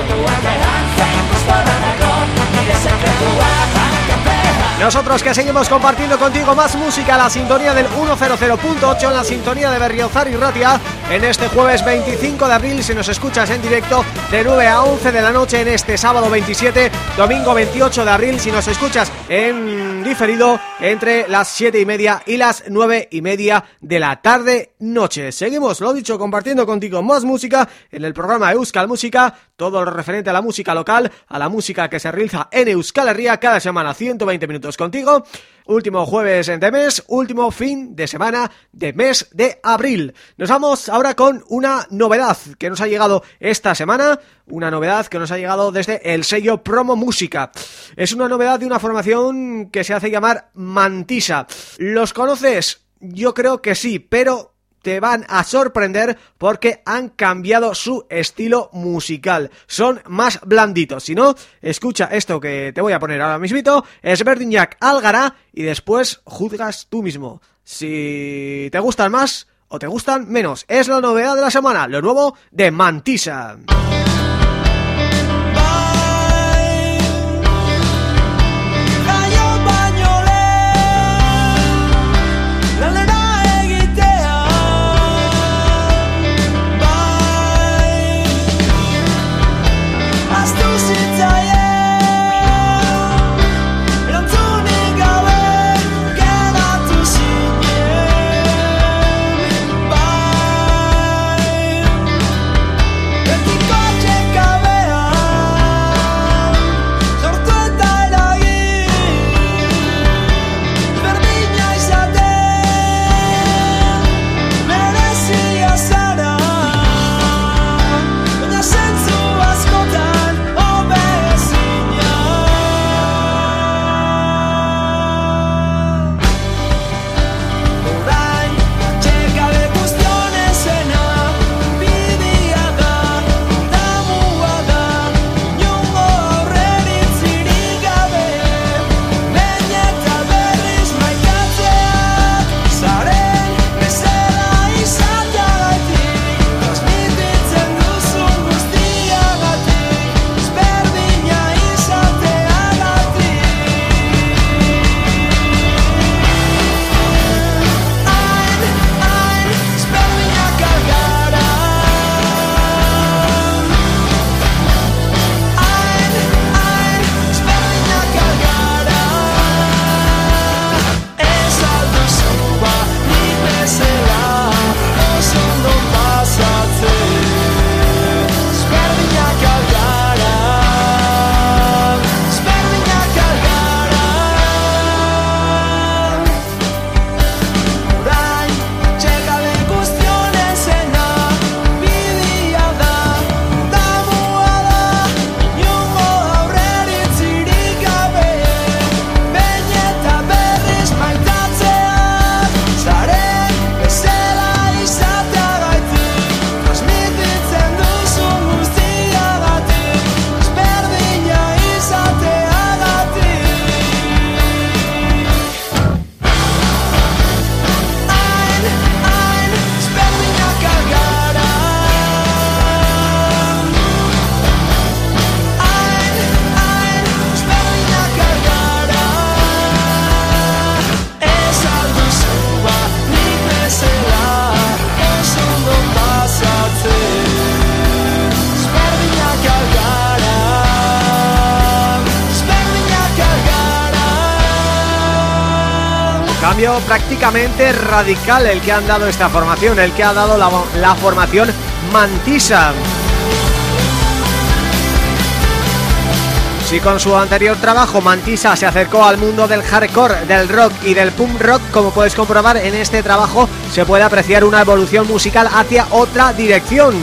Speaker 2: Nosotros que seguimos compartiendo contigo más música La sintonía del 100.8 En la sintonía de Berriozar y Ratia En este jueves 25 de abril Si nos escuchas en directo de 9 a 11 de la noche En este sábado 27 Domingo 28 de abril Si nos escuchas en diferido Entre las 7 y media y las 9 y media de la tarde noche. Seguimos, lo dicho, compartiendo contigo más música En el programa Euskal Música Todo lo referente a la música local A la música que se realiza en Euskal Herria Cada semana 120 minutos contigo Último jueves de mes, último fin de semana de mes de abril. Nos vamos ahora con una novedad que nos ha llegado esta semana Una novedad que nos ha llegado desde el sello Promo Música. Es una novedad de una formación que se hace llamar Mantisa. ¿Los conoces? Yo creo que sí, pero te van a sorprender porque han cambiado su estilo musical. Son más blanditos. Si no, escucha esto que te voy a poner ahora mismito. Es Verdinjack Algara y después juzgas tú mismo. Si te gustan más o te gustan menos. Es la novedad de la semana, lo nuevo de Mantisa. Radical el que han dado esta formación, el que ha dado la, la formación Mantisa. Si con su anterior trabajo Mantisa se acercó al mundo del hardcore, del rock y del punk rock, como puedes comprobar en este trabajo se puede apreciar una evolución musical hacia otra dirección.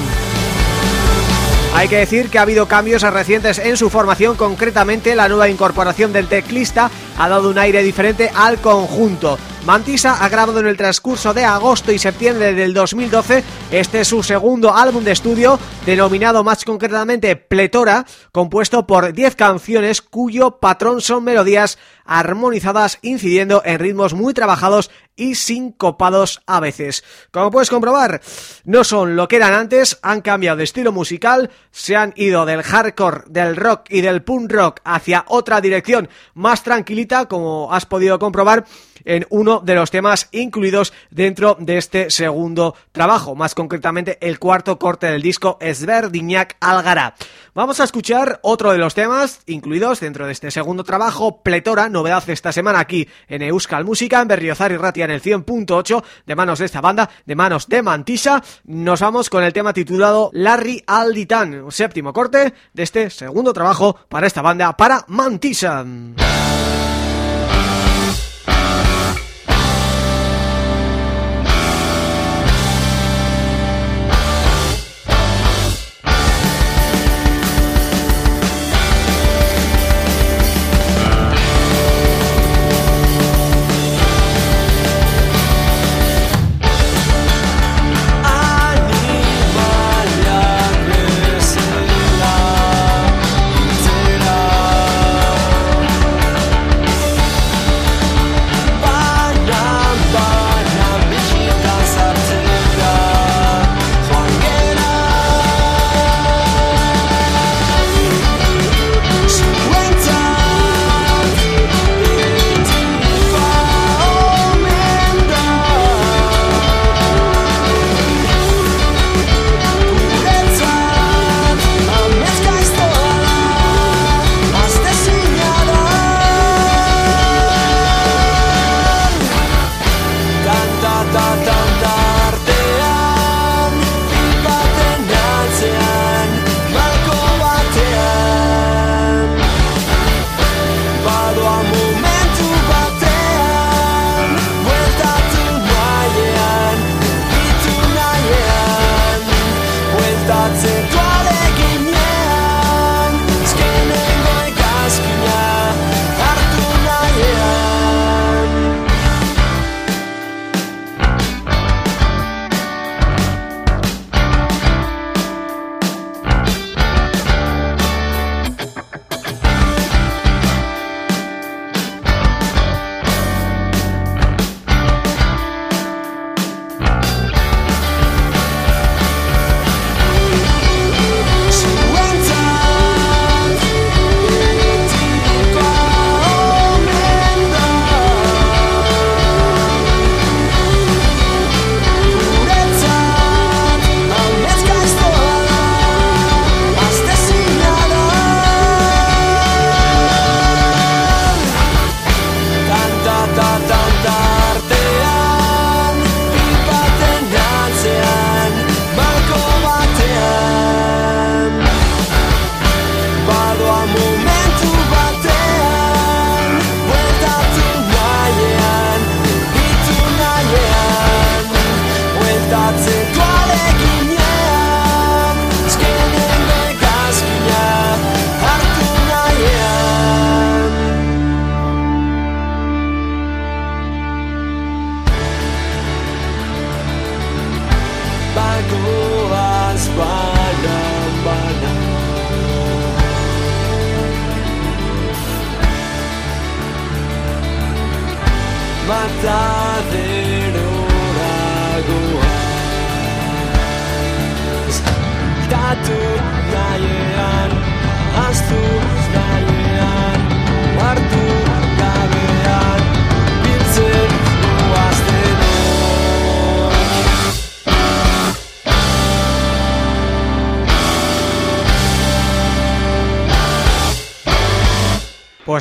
Speaker 2: Hay que decir que ha habido cambios recientes en su formación, concretamente la nueva incorporación del teclista ha dado un aire diferente al conjunto. Mantisa ha grabado en el transcurso de agosto y septiembre del 2012 este es su segundo álbum de estudio, denominado más concretamente Pletora, compuesto por 10 canciones cuyo patrón son melodías armonizadas incidiendo en ritmos muy trabajados y sincopados a veces. Como puedes comprobar, no son lo que eran antes, han cambiado de estilo musical, se han ido del hardcore, del rock y del punk rock hacia otra dirección más tranquilita, como has podido comprobar en uno de los temas incluidos dentro de este segundo trabajo, más concretamente el cuarto corte del disco Esverdiñac Algará. Vamos a escuchar otro de los temas incluidos dentro de este segundo trabajo, Pletora, novedad esta semana aquí en Euskal Música, en Berriozar y Ratia el 100.8, de manos de esta banda, de manos de Mantisa. Nos vamos con el tema titulado Larry Alditán, séptimo corte de este segundo trabajo para esta banda, para Mantisa.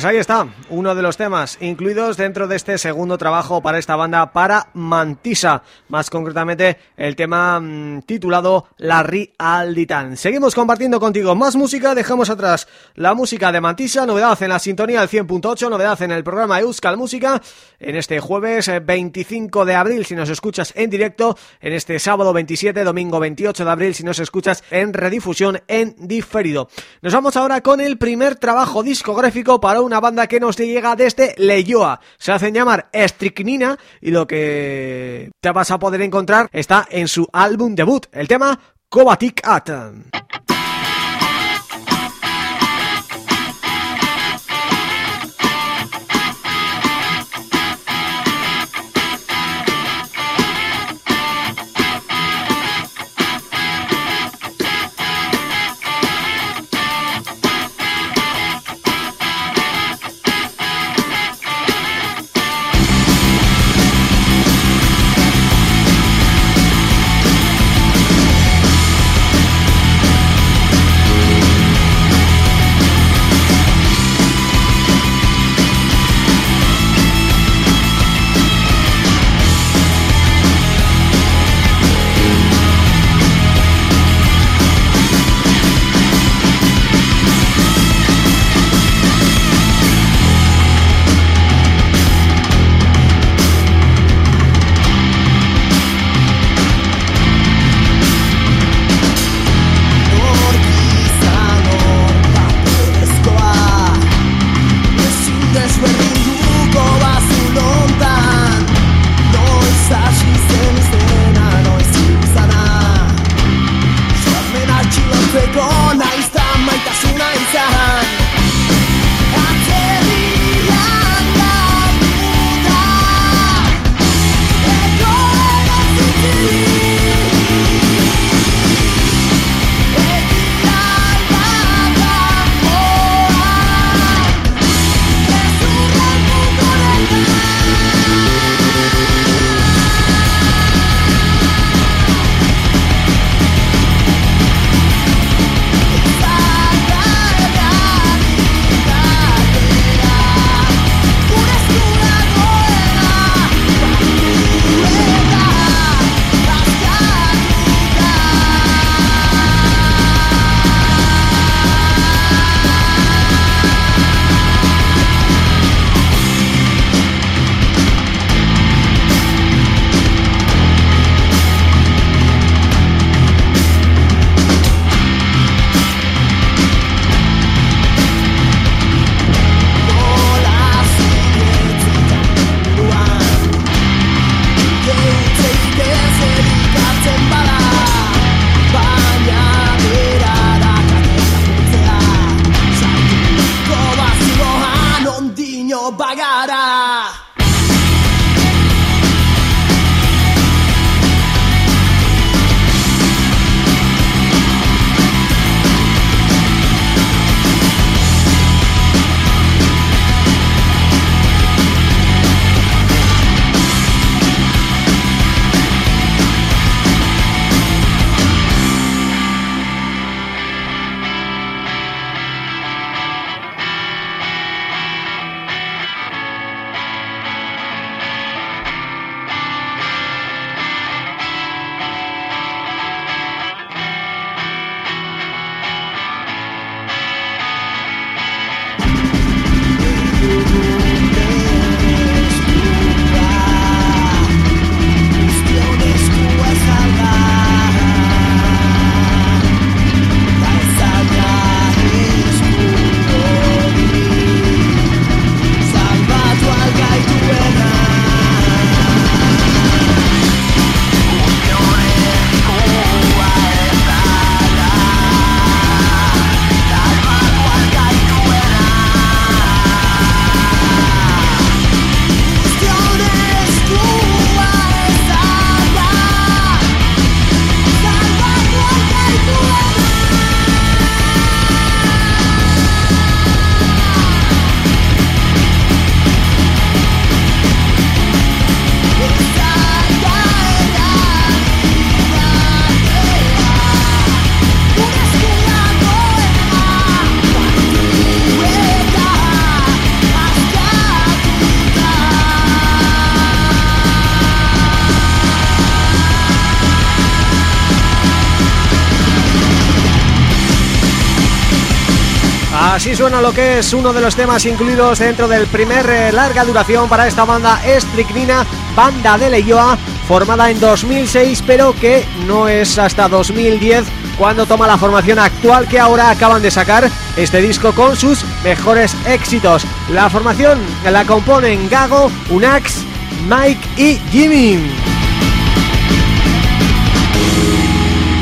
Speaker 2: Ahí está, uno de los temas incluidos dentro de este segundo trabajo para esta banda, para Mantisa, más concretamente el tema mm, titulado La Alditán. Seguimos compartiendo contigo más música, dejamos atrás la música de Mantisa, novedad en la sintonía del 100.8, novedad en el programa Euskal Música, en este jueves eh, 25 de abril si nos escuchas en directo, en este sábado 27, domingo 28 de abril si nos escuchas en redifusión en diferido. Nos vamos ahora con el primer trabajo discográfico para una banda que nos llega desde Leyoa. Se hacen llamar Strychnina y lo que te vas a poder encontrar está en su álbum debut, el tema Kovatic At. Suena lo que es uno de los temas incluidos dentro del primer eh, larga duración para esta banda Estricnina, banda de Leyoa, formada en 2006 pero que no es hasta 2010 cuando toma la formación actual que ahora acaban de sacar este disco con sus mejores éxitos. La formación la componen Gago, Unax, Mike y Jimmy.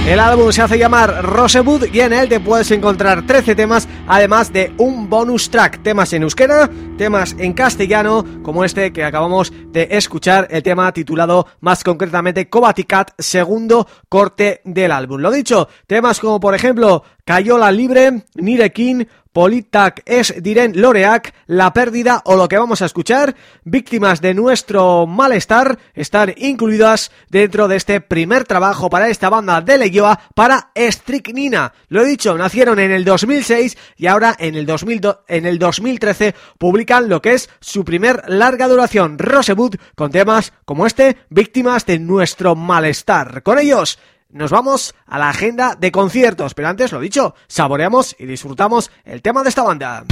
Speaker 2: El álbum se hace llamar Rosewood y en él te puedes encontrar 13 temas, además de un bonus track, temas en euskera, temas en castellano, como este que acabamos de escuchar, el tema titulado más concretamente Cobaticat, segundo corte del álbum. Lo dicho, temas como por ejemplo Cayola Libre, Nirekin, Politak es Diren Loreac, La Pérdida o lo que vamos a escuchar, víctimas de nuestro malestar, están incluidas dentro de este primer trabajo para esta banda de Leyoa para Strychnina. Lo he dicho, nacieron en el 2006 y ahora en el, 2002, en el 2013 publican lo que es su primer larga duración, Rosewood, con temas como este, víctimas de nuestro malestar. Con ellos nos vamos a la agenda de conciertos, pero antes, lo dicho, saboreamos y disfrutamos el tema de esta banda.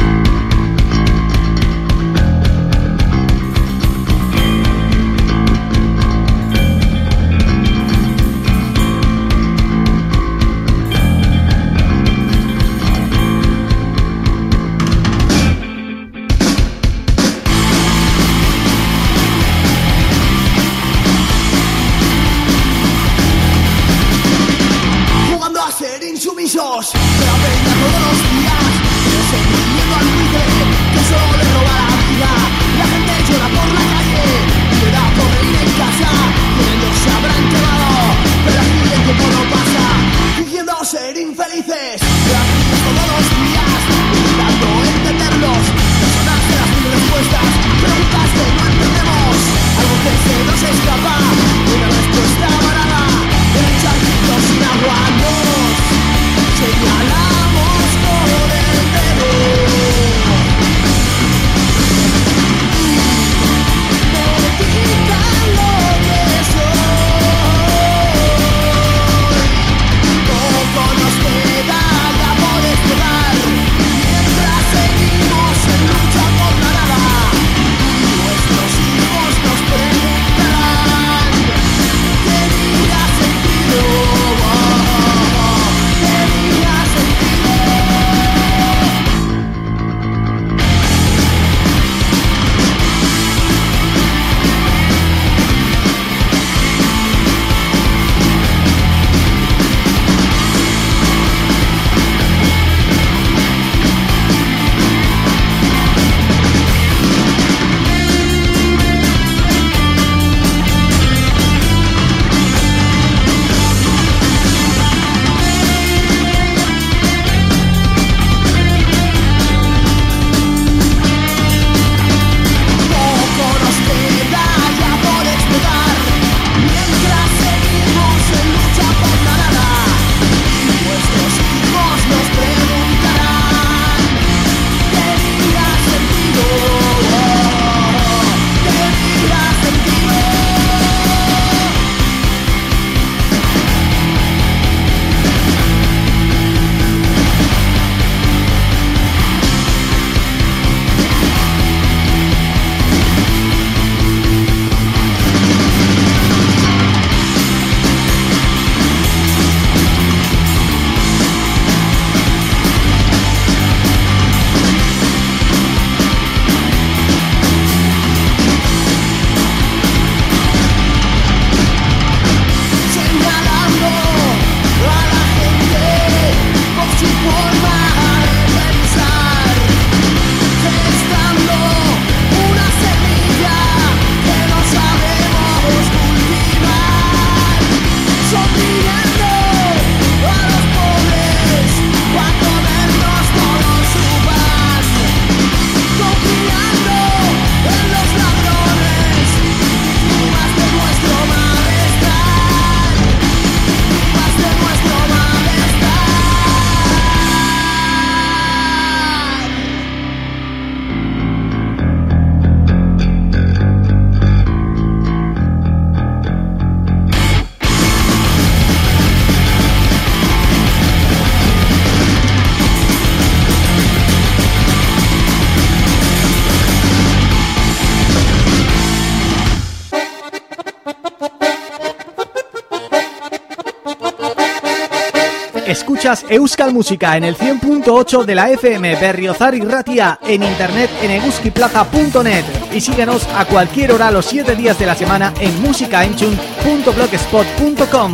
Speaker 1: Euskal Música en el 100.8 de la FM Berriozar y Ratia en internet en eguskiplaza.net y síguenos a cualquier hora los 7 días de la semana en musicaenchun.blogspot.com.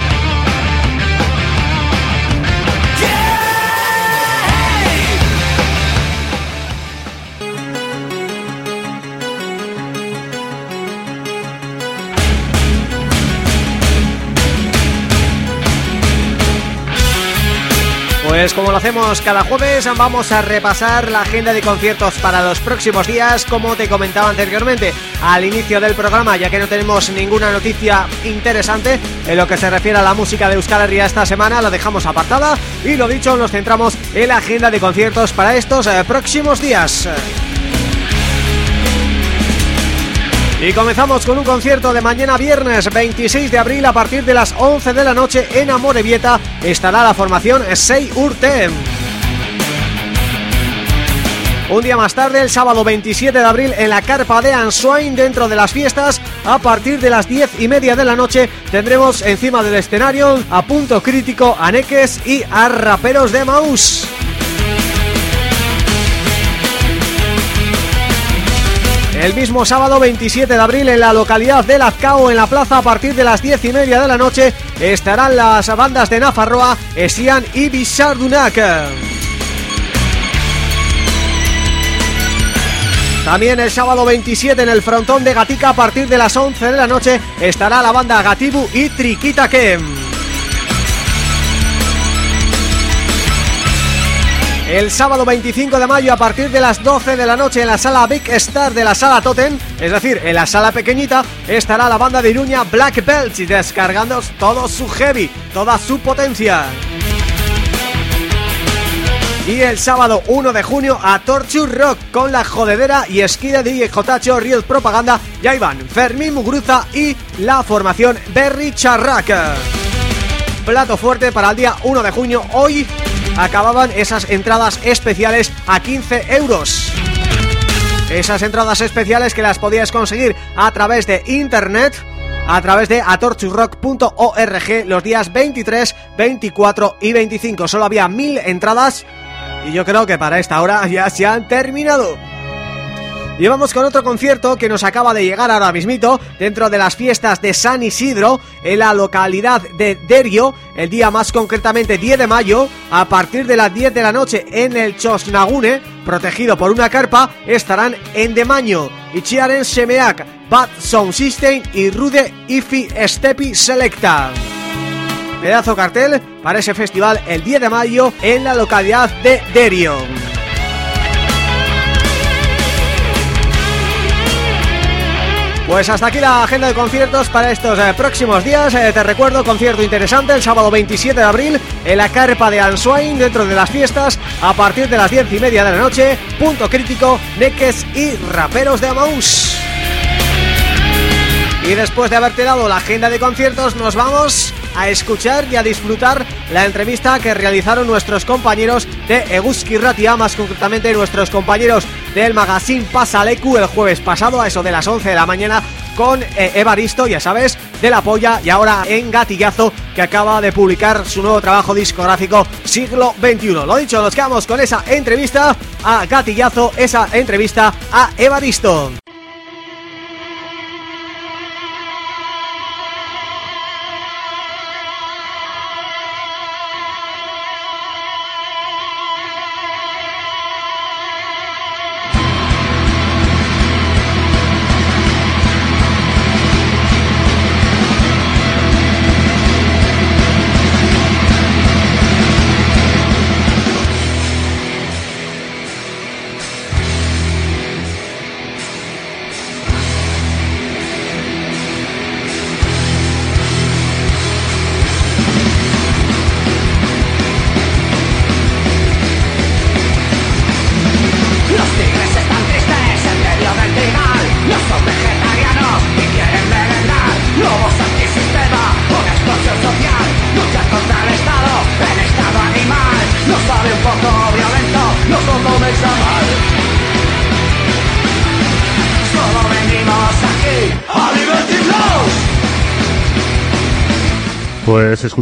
Speaker 2: Pues como lo hacemos cada jueves vamos a repasar la agenda de conciertos para los próximos días como te comentaba anteriormente al inicio del programa ya que no tenemos ninguna noticia interesante en lo que se refiere a la música de Euskal Herria esta semana la dejamos apartada y lo dicho nos centramos en la agenda de conciertos para estos eh, próximos días. Y comenzamos con un concierto de mañana viernes 26 de abril a partir de las 11 de la noche en Amorebieta estará la formación Sei Urtem. Un día más tarde, el sábado 27 de abril, en la carpa de Answain, dentro de las fiestas, a partir de las 10 y media de la noche, tendremos encima del escenario a punto crítico a Neques y a raperos de Maus. El mismo sábado 27 de abril en la localidad de Lazcao, en la plaza a partir de las 10 y media de la noche, estarán las bandas de Nafarroa, Esian y Bishardunak. También el sábado 27 en el frontón de Gatica a partir de las 11 de la noche estará la banda Gatibu y Triquitaquem. El sábado 25 de mayo a partir de las 12 de la noche en la sala Big Star de la sala Totem, es decir, en la sala pequeñita, estará la banda de Iruña Black Belt y descargando todo su heavy, toda su potencia. Y el sábado 1 de junio a Torture Rock con la jodedera y esquina de Jotacho, Real Propaganda, ya iban Fermín Mugruza y la formación Berry Charraca. Plato fuerte para el día 1 de junio, hoy acababan esas entradas especiales a 15 euros. Esas entradas especiales que las podías conseguir a través de internet a través de atorchurrock.org los días 23, 24 y 25. Solo había mil entradas y yo creo que para esta hora ya se han terminado. Y vamos con otro concierto que nos acaba de llegar ahora mismito dentro de las fiestas de San Isidro en la localidad de Derio, el día más concretamente 10 de mayo, a partir de las 10 de la noche en el Chosnagune, protegido por una carpa, estarán en Demaño, Ichiaren Semeak, Bad Sound System y Rude Ifi Stepi Selecta. Pedazo cartel para ese festival el 10 de mayo en la localidad de Derio. Pues hasta aquí la agenda de conciertos para estos eh, próximos días. Eh, te recuerdo, concierto interesante el sábado 27 de abril en la carpa de Answain dentro de las fiestas a partir de las 10 y media de la noche. Punto crítico, Neques y Raperos de Amaús. Y después de haberte dado la agenda de conciertos nos vamos a escuchar y a disfrutar la entrevista que realizaron nuestros compañeros de Eguski Ratia, más concretamente nuestros compañeros del magazine Pasalecu el jueves pasado a eso de las 11 de la mañana con eh, Evaristo, ya sabes, de la polla y ahora en Gatillazo que acaba de publicar su nuevo trabajo discográfico Siglo XXI. Lo dicho, nos quedamos con esa entrevista a Gatillazo, esa entrevista a Evaristo.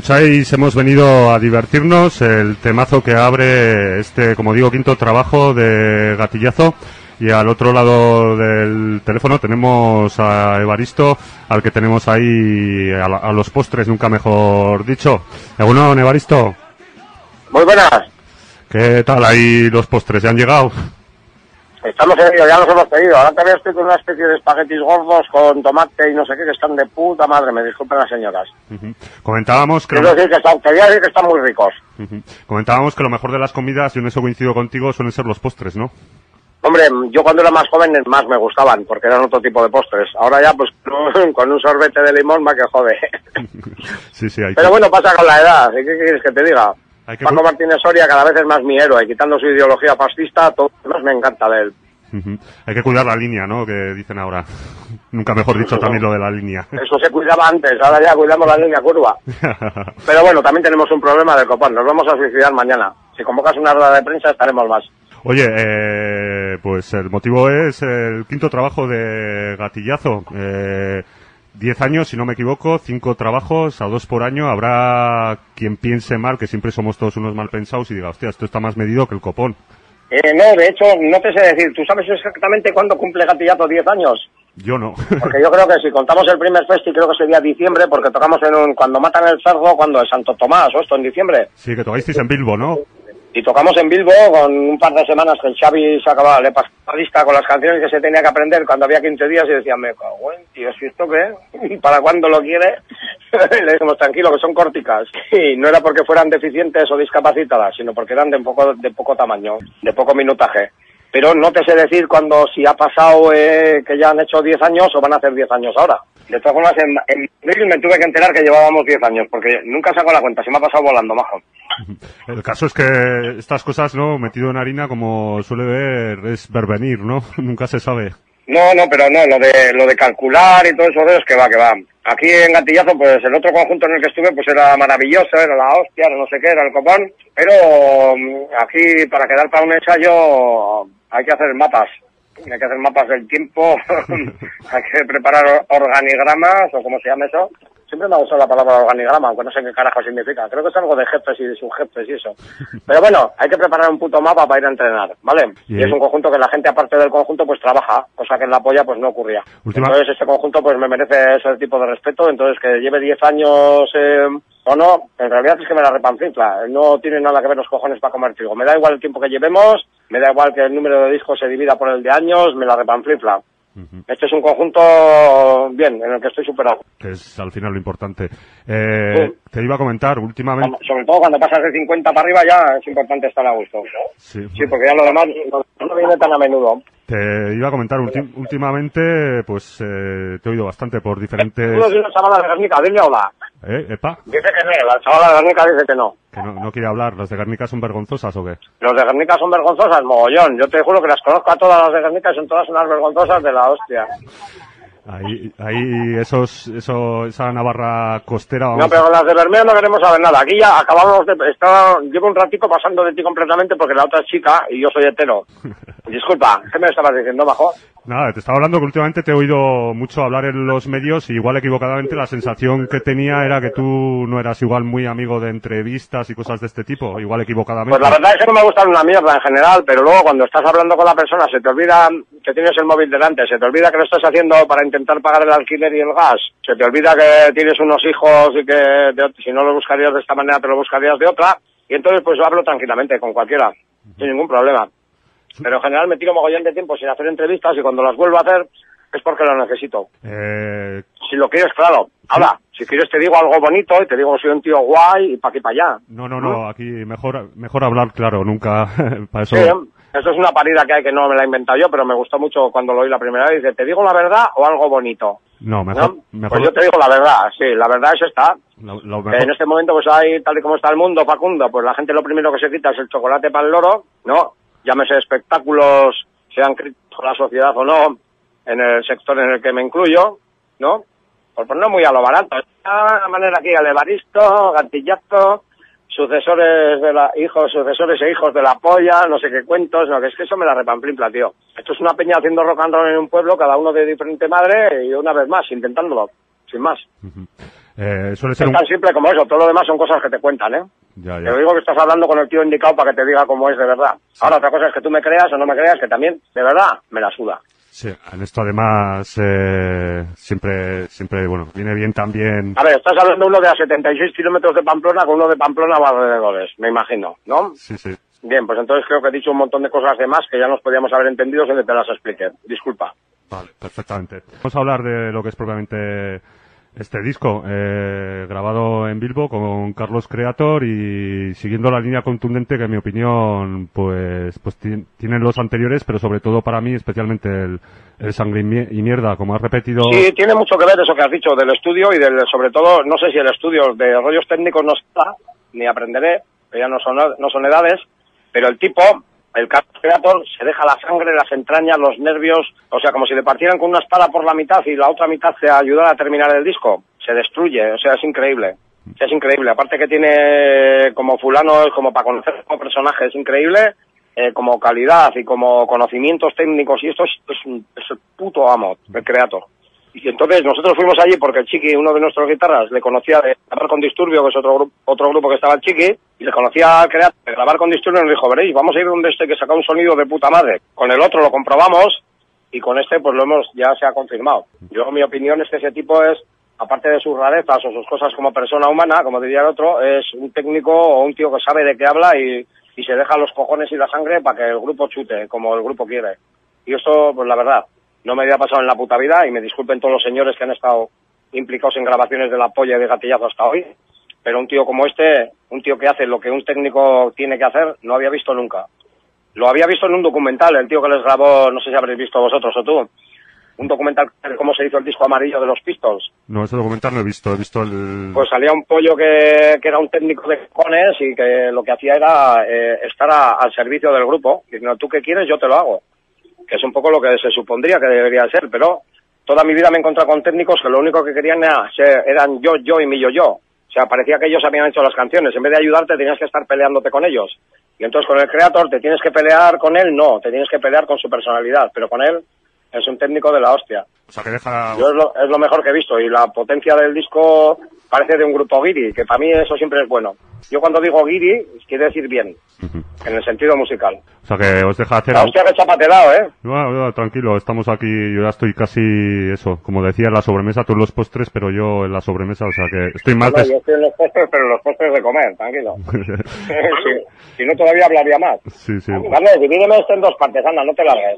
Speaker 11: Escucháis, hemos venido a divertirnos, el temazo que abre este, como digo, quinto trabajo de Gatillazo. Y al otro lado del teléfono tenemos a Evaristo, al que tenemos ahí a, la- a los postres, nunca mejor dicho. ¿Alguno, Evaristo?
Speaker 12: Muy buenas.
Speaker 11: ¿Qué tal ahí los postres? ¿Ya han llegado?
Speaker 12: Estamos ello, ya los hemos pedido. Ahora también estoy con una especie de espaguetis gordos con tomate y no sé qué, que están de puta madre. Me disculpen las señoras.
Speaker 11: Ujú. Comentábamos que,
Speaker 12: Quiero decir que están, quería decir que están muy ricos.
Speaker 11: Ujú. comentábamos que lo mejor de las comidas, y en eso coincido contigo, suelen ser los postres, ¿no?
Speaker 12: Hombre, yo cuando era más joven más me gustaban, porque eran otro tipo de postres. Ahora ya, pues, con un sorbete de limón, más que jode.
Speaker 11: Sí, sí, hay
Speaker 12: Pero bueno, pasa con la edad. ¿y ¿Qué quieres que te diga?
Speaker 11: Que-
Speaker 12: Paco Martínez Soria cada vez es más mi héroe, quitando su ideología fascista, todo lo demás me encanta de él.
Speaker 11: Ujú. Hay que cuidar la línea, ¿no? Que dicen ahora. Nunca mejor dicho también lo de la línea.
Speaker 12: Eso se cuidaba antes, ahora ya cuidamos la línea curva. Pero bueno, también tenemos un problema del copón, nos vamos a suicidar mañana. Si convocas una rueda de prensa estaremos más.
Speaker 11: Oye, eh, pues el motivo es el quinto trabajo de Gatillazo. Eh, diez años, si no me equivoco, cinco trabajos, a dos por año. Habrá quien piense mal, que siempre somos todos unos mal pensados, y diga, hostia, esto está más medido que el copón.
Speaker 12: Eh, no, de hecho, no te sé decir, ¿tú sabes exactamente cuándo cumple Gatillazo 10 años?
Speaker 11: Yo no.
Speaker 12: Porque yo creo que si contamos el primer festi, creo que sería diciembre, porque tocamos en un, cuando matan el cerdo, cuando es Santo Tomás, o esto, en diciembre.
Speaker 11: sí, que tocasteis en Bilbo, ¿no?
Speaker 12: Y tocamos en Bilbo con un par de semanas que el Xavi se acababa, le pasaba la lista con las canciones que se tenía que aprender cuando había 15 días y decía, me cago en, tío, ¿si esto qué? ¿Y para cuándo lo quiere? le dijimos, tranquilo, que son córticas. Y no era porque fueran deficientes o discapacitadas, sino porque eran de poco, de poco tamaño, de poco minutaje. Pero no te sé decir cuando si ha pasado eh, que ya han hecho 10 años o van a hacer 10 años ahora. De todas formas, en, en abril me tuve que enterar que llevábamos 10 años, porque nunca saco la cuenta, se me ha pasado volando, majo.
Speaker 11: El caso es que estas cosas, ¿no? Metido en harina, como suele ver, es vervenir, ¿no? Nunca se sabe.
Speaker 12: No, no, pero no, lo de, lo de calcular y todo eso es que va, que va. Aquí en Gantillazo, pues el otro conjunto en el que estuve, pues era maravilloso, era la hostia, era no sé qué, era el copón, pero mm, aquí para quedar para un ensayo hay que hacer mapas. Hay que hacer mapas del tiempo, hay que preparar organigramas, o como se llama eso. Siempre me ha gustado la palabra organigrama, aunque no sé qué carajo significa. Creo que es algo de jefes y de subjefes y eso. Pero bueno, hay que preparar un puto mapa para ir a entrenar, ¿vale?
Speaker 11: Y-
Speaker 12: Y es un conjunto que la gente, aparte del conjunto, pues trabaja, cosa que en la polla pues no ocurría.
Speaker 11: Última-
Speaker 12: Entonces este conjunto pues me merece ese tipo de respeto, entonces que lleve 10 años eh, o no, en realidad es que me la repanflinfla, no tiene nada que ver los cojones para comer trigo. Me da igual el tiempo que llevemos, me da igual que el número de discos se divida por el de años, me la repanflinfla. Este es un conjunto bien, en el que estoy superado.
Speaker 11: Que es al final lo importante. Eh, Te iba a comentar, últimamente...
Speaker 12: Sobre todo cuando pasas de 50 para arriba ya es importante estar a gusto.
Speaker 11: Sí,
Speaker 12: Sí, porque ya lo demás no, no viene tan a menudo.
Speaker 11: Te iba a comentar, últimamente, pues eh, te he oído bastante por diferentes...
Speaker 12: Tú de una chavala de Guernica, dile hola.
Speaker 11: ¿Eh? ¿Epa?
Speaker 12: Dice que no, la chavala de Guernica dice que no.
Speaker 11: Que no, no quiere hablar. ¿Las de Guernica son vergonzosas o qué?
Speaker 12: Los de Guernica son vergonzosas, mogollón. Yo te juro que las conozco a todas las de Guernica y son todas unas vergonzosas de la hostia.
Speaker 11: Ahí, ahí esos, eso, esa Navarra costera... Vamos,
Speaker 12: No, pero con las de Bermeo no queremos saber nada. Aquí ya acabamos de... Estaba, llevo un ratico pasando de ti completamente porque la otra es chica y yo soy hetero. Disculpa, ¿qué me estabas diciendo, bajo?
Speaker 11: Nada, te estaba hablando que últimamente te he oído mucho hablar en los medios y igual equivocadamente la sensación que tenía era que tú no eras igual muy amigo de entrevistas y cosas de este tipo, igual equivocadamente.
Speaker 12: Pues la verdad es que no me gustan una mierda en general, pero luego cuando estás hablando con la persona se te olvida que tienes el móvil delante, se te olvida que lo estás haciendo para intentar pagar el alquiler y el gas, se te olvida que tienes unos hijos y que de si no lo buscarías de esta manera te lo buscarías de otra, y entonces pues hablo tranquilamente con cualquiera, sin ningún problema. Pero en general me tiro mogollón de tiempo sin hacer entrevistas y cuando las vuelvo a hacer es porque lo necesito.
Speaker 11: Eh,
Speaker 12: Si lo quieres, claro. Ahora, si quieres te digo algo bonito y te digo soy un tío guay y pa' aquí para allá.
Speaker 11: no, no, no, aquí mejor, mejor hablar claro, nunca, para eso...
Speaker 12: Sí, eso es una parida que hay que no me la he inventado yo, pero me gustó mucho cuando lo oí la primera vez. Dice, ¿te digo la verdad o algo bonito?
Speaker 11: No,
Speaker 12: ¿No?
Speaker 11: mejor,
Speaker 12: Pues yo te digo la verdad, sí, la verdad es esta.
Speaker 11: lo- lo
Speaker 12: Que
Speaker 11: mejor-
Speaker 12: en este momento, pues hay, tal y como está el mundo, Facundo, pues la gente lo primero que se quita es el chocolate para el loro, ¿no? Llámese espectáculos, sean a la sociedad o no, en el sector en el que me incluyo, ¿no? Por ponerlo muy a lo barato. De la manera aquí, al Evaristo, Gantillato, sucesores de la, hijos, sucesores e hijos de la polla, no sé qué cuentos, no, que es que eso me la repamplimpla, tío. Esto es una peña haciendo rock and roll en un pueblo, cada uno de diferente madre, y una vez más, intentándolo, sin más.
Speaker 11: Eh, suele ser
Speaker 12: Es
Speaker 11: un...
Speaker 12: tan simple como eso, todo lo demás son cosas que te cuentan, ¿eh?
Speaker 11: Ya,
Speaker 12: digo que estás hablando con el tío indicado para que te diga cómo es de verdad. Ahora, otra cosa es que tú me creas o no me creas, que también, de verdad, me la suda.
Speaker 11: Sí, en esto además eh, siempre, siempre, bueno, viene bien también...
Speaker 12: A ver, estás hablando uno de a 76 kilómetros de Pamplona con uno de Pamplona a alrededores, me imagino, ¿no?
Speaker 11: Sí, sí.
Speaker 12: Bien, pues entonces creo que he dicho un montón de cosas de más que ya nos podíamos haber entendido sin que te las explique. Disculpa.
Speaker 11: Vale, perfectamente. Vamos a hablar de lo que es propiamente este disco, eh, grabado en Bilbo con Carlos Creator y siguiendo la línea contundente que en mi opinión pues pues ti- tienen los anteriores, pero sobre todo para mí especialmente el, el Sangre y Mierda, como has repetido.
Speaker 12: Sí, tiene mucho que ver eso que has dicho del estudio y del, sobre todo, no sé si el estudio de rollos técnicos no está, ni aprenderé, que ya no son, no son edades, pero el tipo, el Creator, se deja la sangre, las entrañas, los nervios, o sea, como si le partieran con una espada por la mitad y la otra mitad se ayudara a terminar el disco. Se destruye, o sea, es increíble. Es increíble. Aparte que tiene como fulano, es como para conocer como personaje, es increíble. eh, como calidad y como conocimientos técnicos y esto es, es, es el puto amo, el creator. Y entonces nosotros fuimos allí porque el Chiqui, uno de nuestros guitarras, le conocía de grabar con Disturbio, que es otro, grupo otro grupo que estaba el Chiqui, y le conocía al creator de grabar con Disturbio y nos dijo, veréis, vamos a ir donde este que saca un sonido de puta madre. Con el otro lo comprobamos y con este pues lo hemos, ya se ha confirmado. Yo mi opinión es que ese tipo es, aparte de sus rarezas o sus cosas como persona humana, como diría el otro, es un técnico o un tío que sabe de qué habla y, y se deja los cojones y la sangre para que el grupo chute como el grupo quiere. Y esto, pues la verdad, no me había pasado en la puta vida y me disculpen todos los señores que han estado implicados en grabaciones de la polla y de gatillazo hasta hoy. Pero un tío como este, un tío que hace lo que un técnico tiene que hacer, no había visto nunca. Lo había visto en un documental, el tío que les grabó, no sé si habréis visto vosotros o tú, un documental de cómo se hizo el disco amarillo de los Pistols.
Speaker 11: No, ese documental no he visto, he visto el...
Speaker 12: Pues salía un pollo que, que era un técnico de cojones y que lo que hacía era eh, estar a- al servicio del grupo. Diciendo, tú qué quieres, yo te lo hago. Que es un poco lo que se supondría que debería ser, pero toda mi vida me he encontrado con técnicos que lo único que querían era eran yo, yo y mi yo, yo. O sea, parecía que ellos habían hecho las canciones. En vez de ayudarte, tenías que estar peleándote con ellos. Y entonces con el creator te tienes que pelear con él, no, te tienes que pelear con su personalidad, pero con él es un técnico de la hostia.
Speaker 11: O sea, que deja...
Speaker 12: Yo es lo, es lo mejor que he visto y la potencia del disco parece de un grupo guiri, que para mí eso siempre es bueno. Yo cuando digo guiri, quiere decir bien, en el sentido musical.
Speaker 11: O sea, que os deja hacer...
Speaker 12: La hostia que chapateado, ¿eh?
Speaker 11: No, no, tranquilo, estamos aquí, yo ya estoy casi, eso, como decía, en la sobremesa, tú en los postres, pero yo en la sobremesa, o sea que estoy más...
Speaker 12: No,
Speaker 11: des-
Speaker 12: yo estoy en los postres, pero en los postres de comer, tranquilo. si, si no, todavía hablaría más.
Speaker 11: sí, sí.
Speaker 12: Vale, divídeme esto en dos partes, anda, no te largues.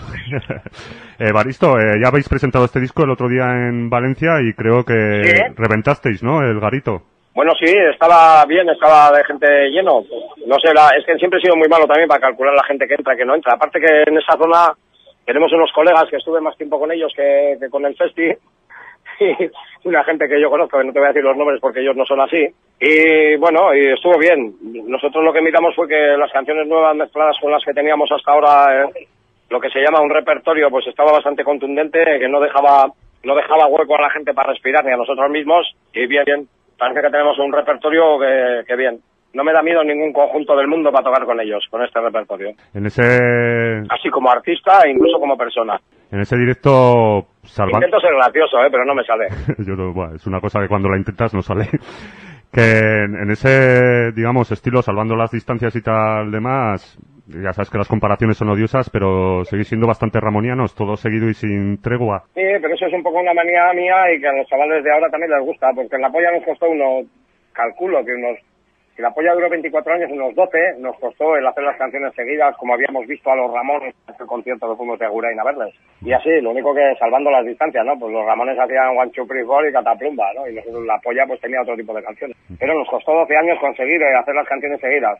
Speaker 11: eh, Baristo, eh, ya habéis presentado este disco el otro día en Valencia y creo que
Speaker 12: Sí.
Speaker 11: reventasteis, ¿no? El garito.
Speaker 12: Bueno, sí, estaba bien, estaba de gente lleno. No sé, la- es que siempre he sido muy malo también para calcular la gente que entra y que no entra. Aparte que en esa zona tenemos unos colegas que estuve más tiempo con ellos que, que con el festi. Y una gente que yo conozco, que no te voy a decir los nombres porque ellos no son así. Y bueno, y estuvo bien. Nosotros lo que miramos fue que las canciones nuevas mezcladas con las que teníamos hasta ahora, eh, lo que se llama un repertorio, pues estaba bastante contundente, que no dejaba, no dejaba hueco a la gente para respirar ni a nosotros mismos. Y bien, bien. Parece que tenemos un repertorio que, que bien. No me da miedo ningún conjunto del mundo para tocar con ellos, con este repertorio.
Speaker 11: En ese,
Speaker 12: Así como artista e incluso como persona.
Speaker 11: en ese directo, salvando...
Speaker 12: Intento ser gracioso, ¿eh? pero no me sale.
Speaker 11: Yo no- bueno, es una cosa que cuando la intentas no sale. que en, en ese, digamos, estilo, salvando las distancias y tal demás, ya sabes que las comparaciones son odiosas, pero seguís siendo bastante ramonianos, todo seguido y sin tregua.
Speaker 12: Sí, pero eso es un poco una manía mía y que a los chavales de ahora también les gusta, porque la polla nos costó unos, calculo que unos, si la polla duró 24 años, unos 12, nos costó el hacer las canciones seguidas, como habíamos visto a los Ramones en el concierto que fuimos de Agurain a verles. Y así, lo único que salvando las distancias, ¿no? Pues los Ramones hacían One Two y Cataplumba, ¿no? Y nosotros la polla pues tenía otro tipo de canciones. Pero nos costó 12 años conseguir eh, hacer las canciones seguidas.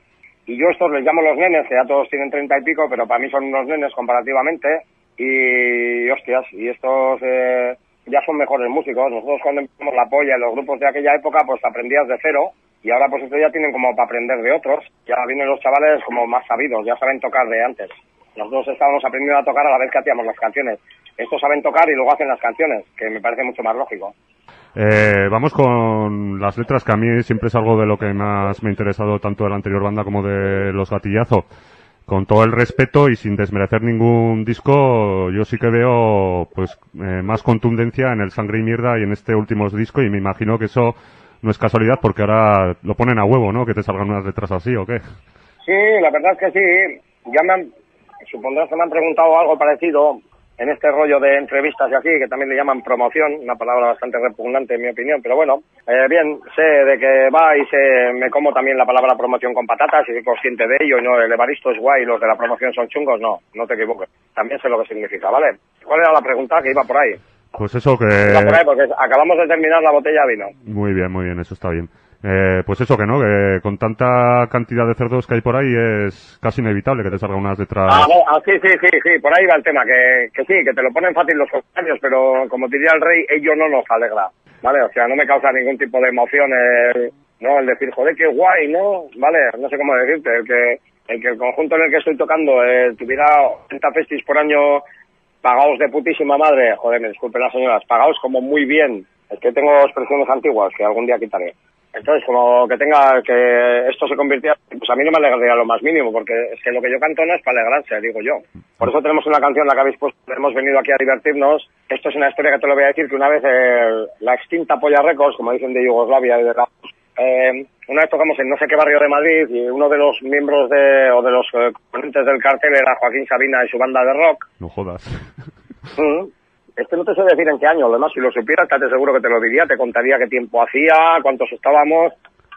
Speaker 12: Y yo estos les llamo los nenes, que ya todos tienen 30 y pico, pero para mí son unos nenes comparativamente. Y hostias, y estos eh, ya son mejores músicos. Nosotros cuando empezamos la polla en los grupos de aquella época, pues aprendías de cero. Y ahora pues estos ya tienen como para aprender de otros. Ya vienen los chavales como más sabidos, ya saben tocar de antes. Nosotros estábamos aprendiendo a tocar a la vez que hacíamos las canciones. Estos saben tocar y luego hacen las canciones, que me parece mucho más lógico.
Speaker 11: Eh, vamos con las letras, que a mí siempre es algo de lo que más me ha interesado tanto de la anterior banda como de Los Gatillazo. con todo el respeto y sin desmerecer ningún disco, yo sí que veo pues eh, más contundencia en el Sangre y Mierda y en este último disco y me imagino que eso no es casualidad porque ahora lo ponen a huevo, ¿no? Que te salgan unas letras así o qué.
Speaker 12: Sí, la verdad es que sí. Ya me han, supondrás que me han preguntado algo parecido en este rollo de entrevistas y aquí, que también le llaman promoción, una palabra bastante repugnante en mi opinión, pero bueno, eh, bien, sé de que va y sé, me como también la palabra promoción con patatas y soy consciente de ello y no, el Evaristo es guay y los de la promoción son chungos, no, no te equivoques. También sé lo que significa, ¿vale? ¿Cuál era la pregunta que iba por ahí?
Speaker 11: Pues eso que...
Speaker 12: Iba por ahí porque acabamos de terminar la botella de vino.
Speaker 11: Muy bien, muy bien, eso está bien. Eh, pues eso que no, que con tanta cantidad de cerdos que hay por ahí es casi inevitable que te salgan unas letras...
Speaker 12: Ah, ah, sí, sí, sí, sí, por ahí va el tema, que, que sí, que te lo ponen fácil los comentarios, pero como diría el rey, ello no nos alegra, ¿vale? O sea, no me causa ningún tipo de emoción el, ¿no? El decir, joder, qué guay, ¿no? ¿Vale? No sé cómo decirte, el que el, que el conjunto en el que estoy tocando eh, tuviera 80 festis por año pagados de putísima madre, joder, me disculpen las señoras, pagados como muy bien, es que tengo expresiones antiguas que algún día quitaré. Entonces, como que tenga, que esto se convirtiera, pues a mí no me alegraría lo más mínimo, porque es que lo que yo canto no es para alegrarse, digo yo. Por eso tenemos una canción, la que habéis puesto, hemos venido aquí a divertirnos. Esto es una historia que te lo voy a decir, que una vez eh, la extinta Polla Records, como dicen de Yugoslavia y de la- eh, una vez tocamos en no sé qué barrio de Madrid y uno de los miembros de, o de los eh, componentes del cartel era Joaquín Sabina y su banda de rock.
Speaker 11: No jodas.
Speaker 12: Mm. Es que no te sé decir en qué año, además si lo supieras, te seguro que te lo diría, te contaría qué tiempo hacía, cuántos estábamos,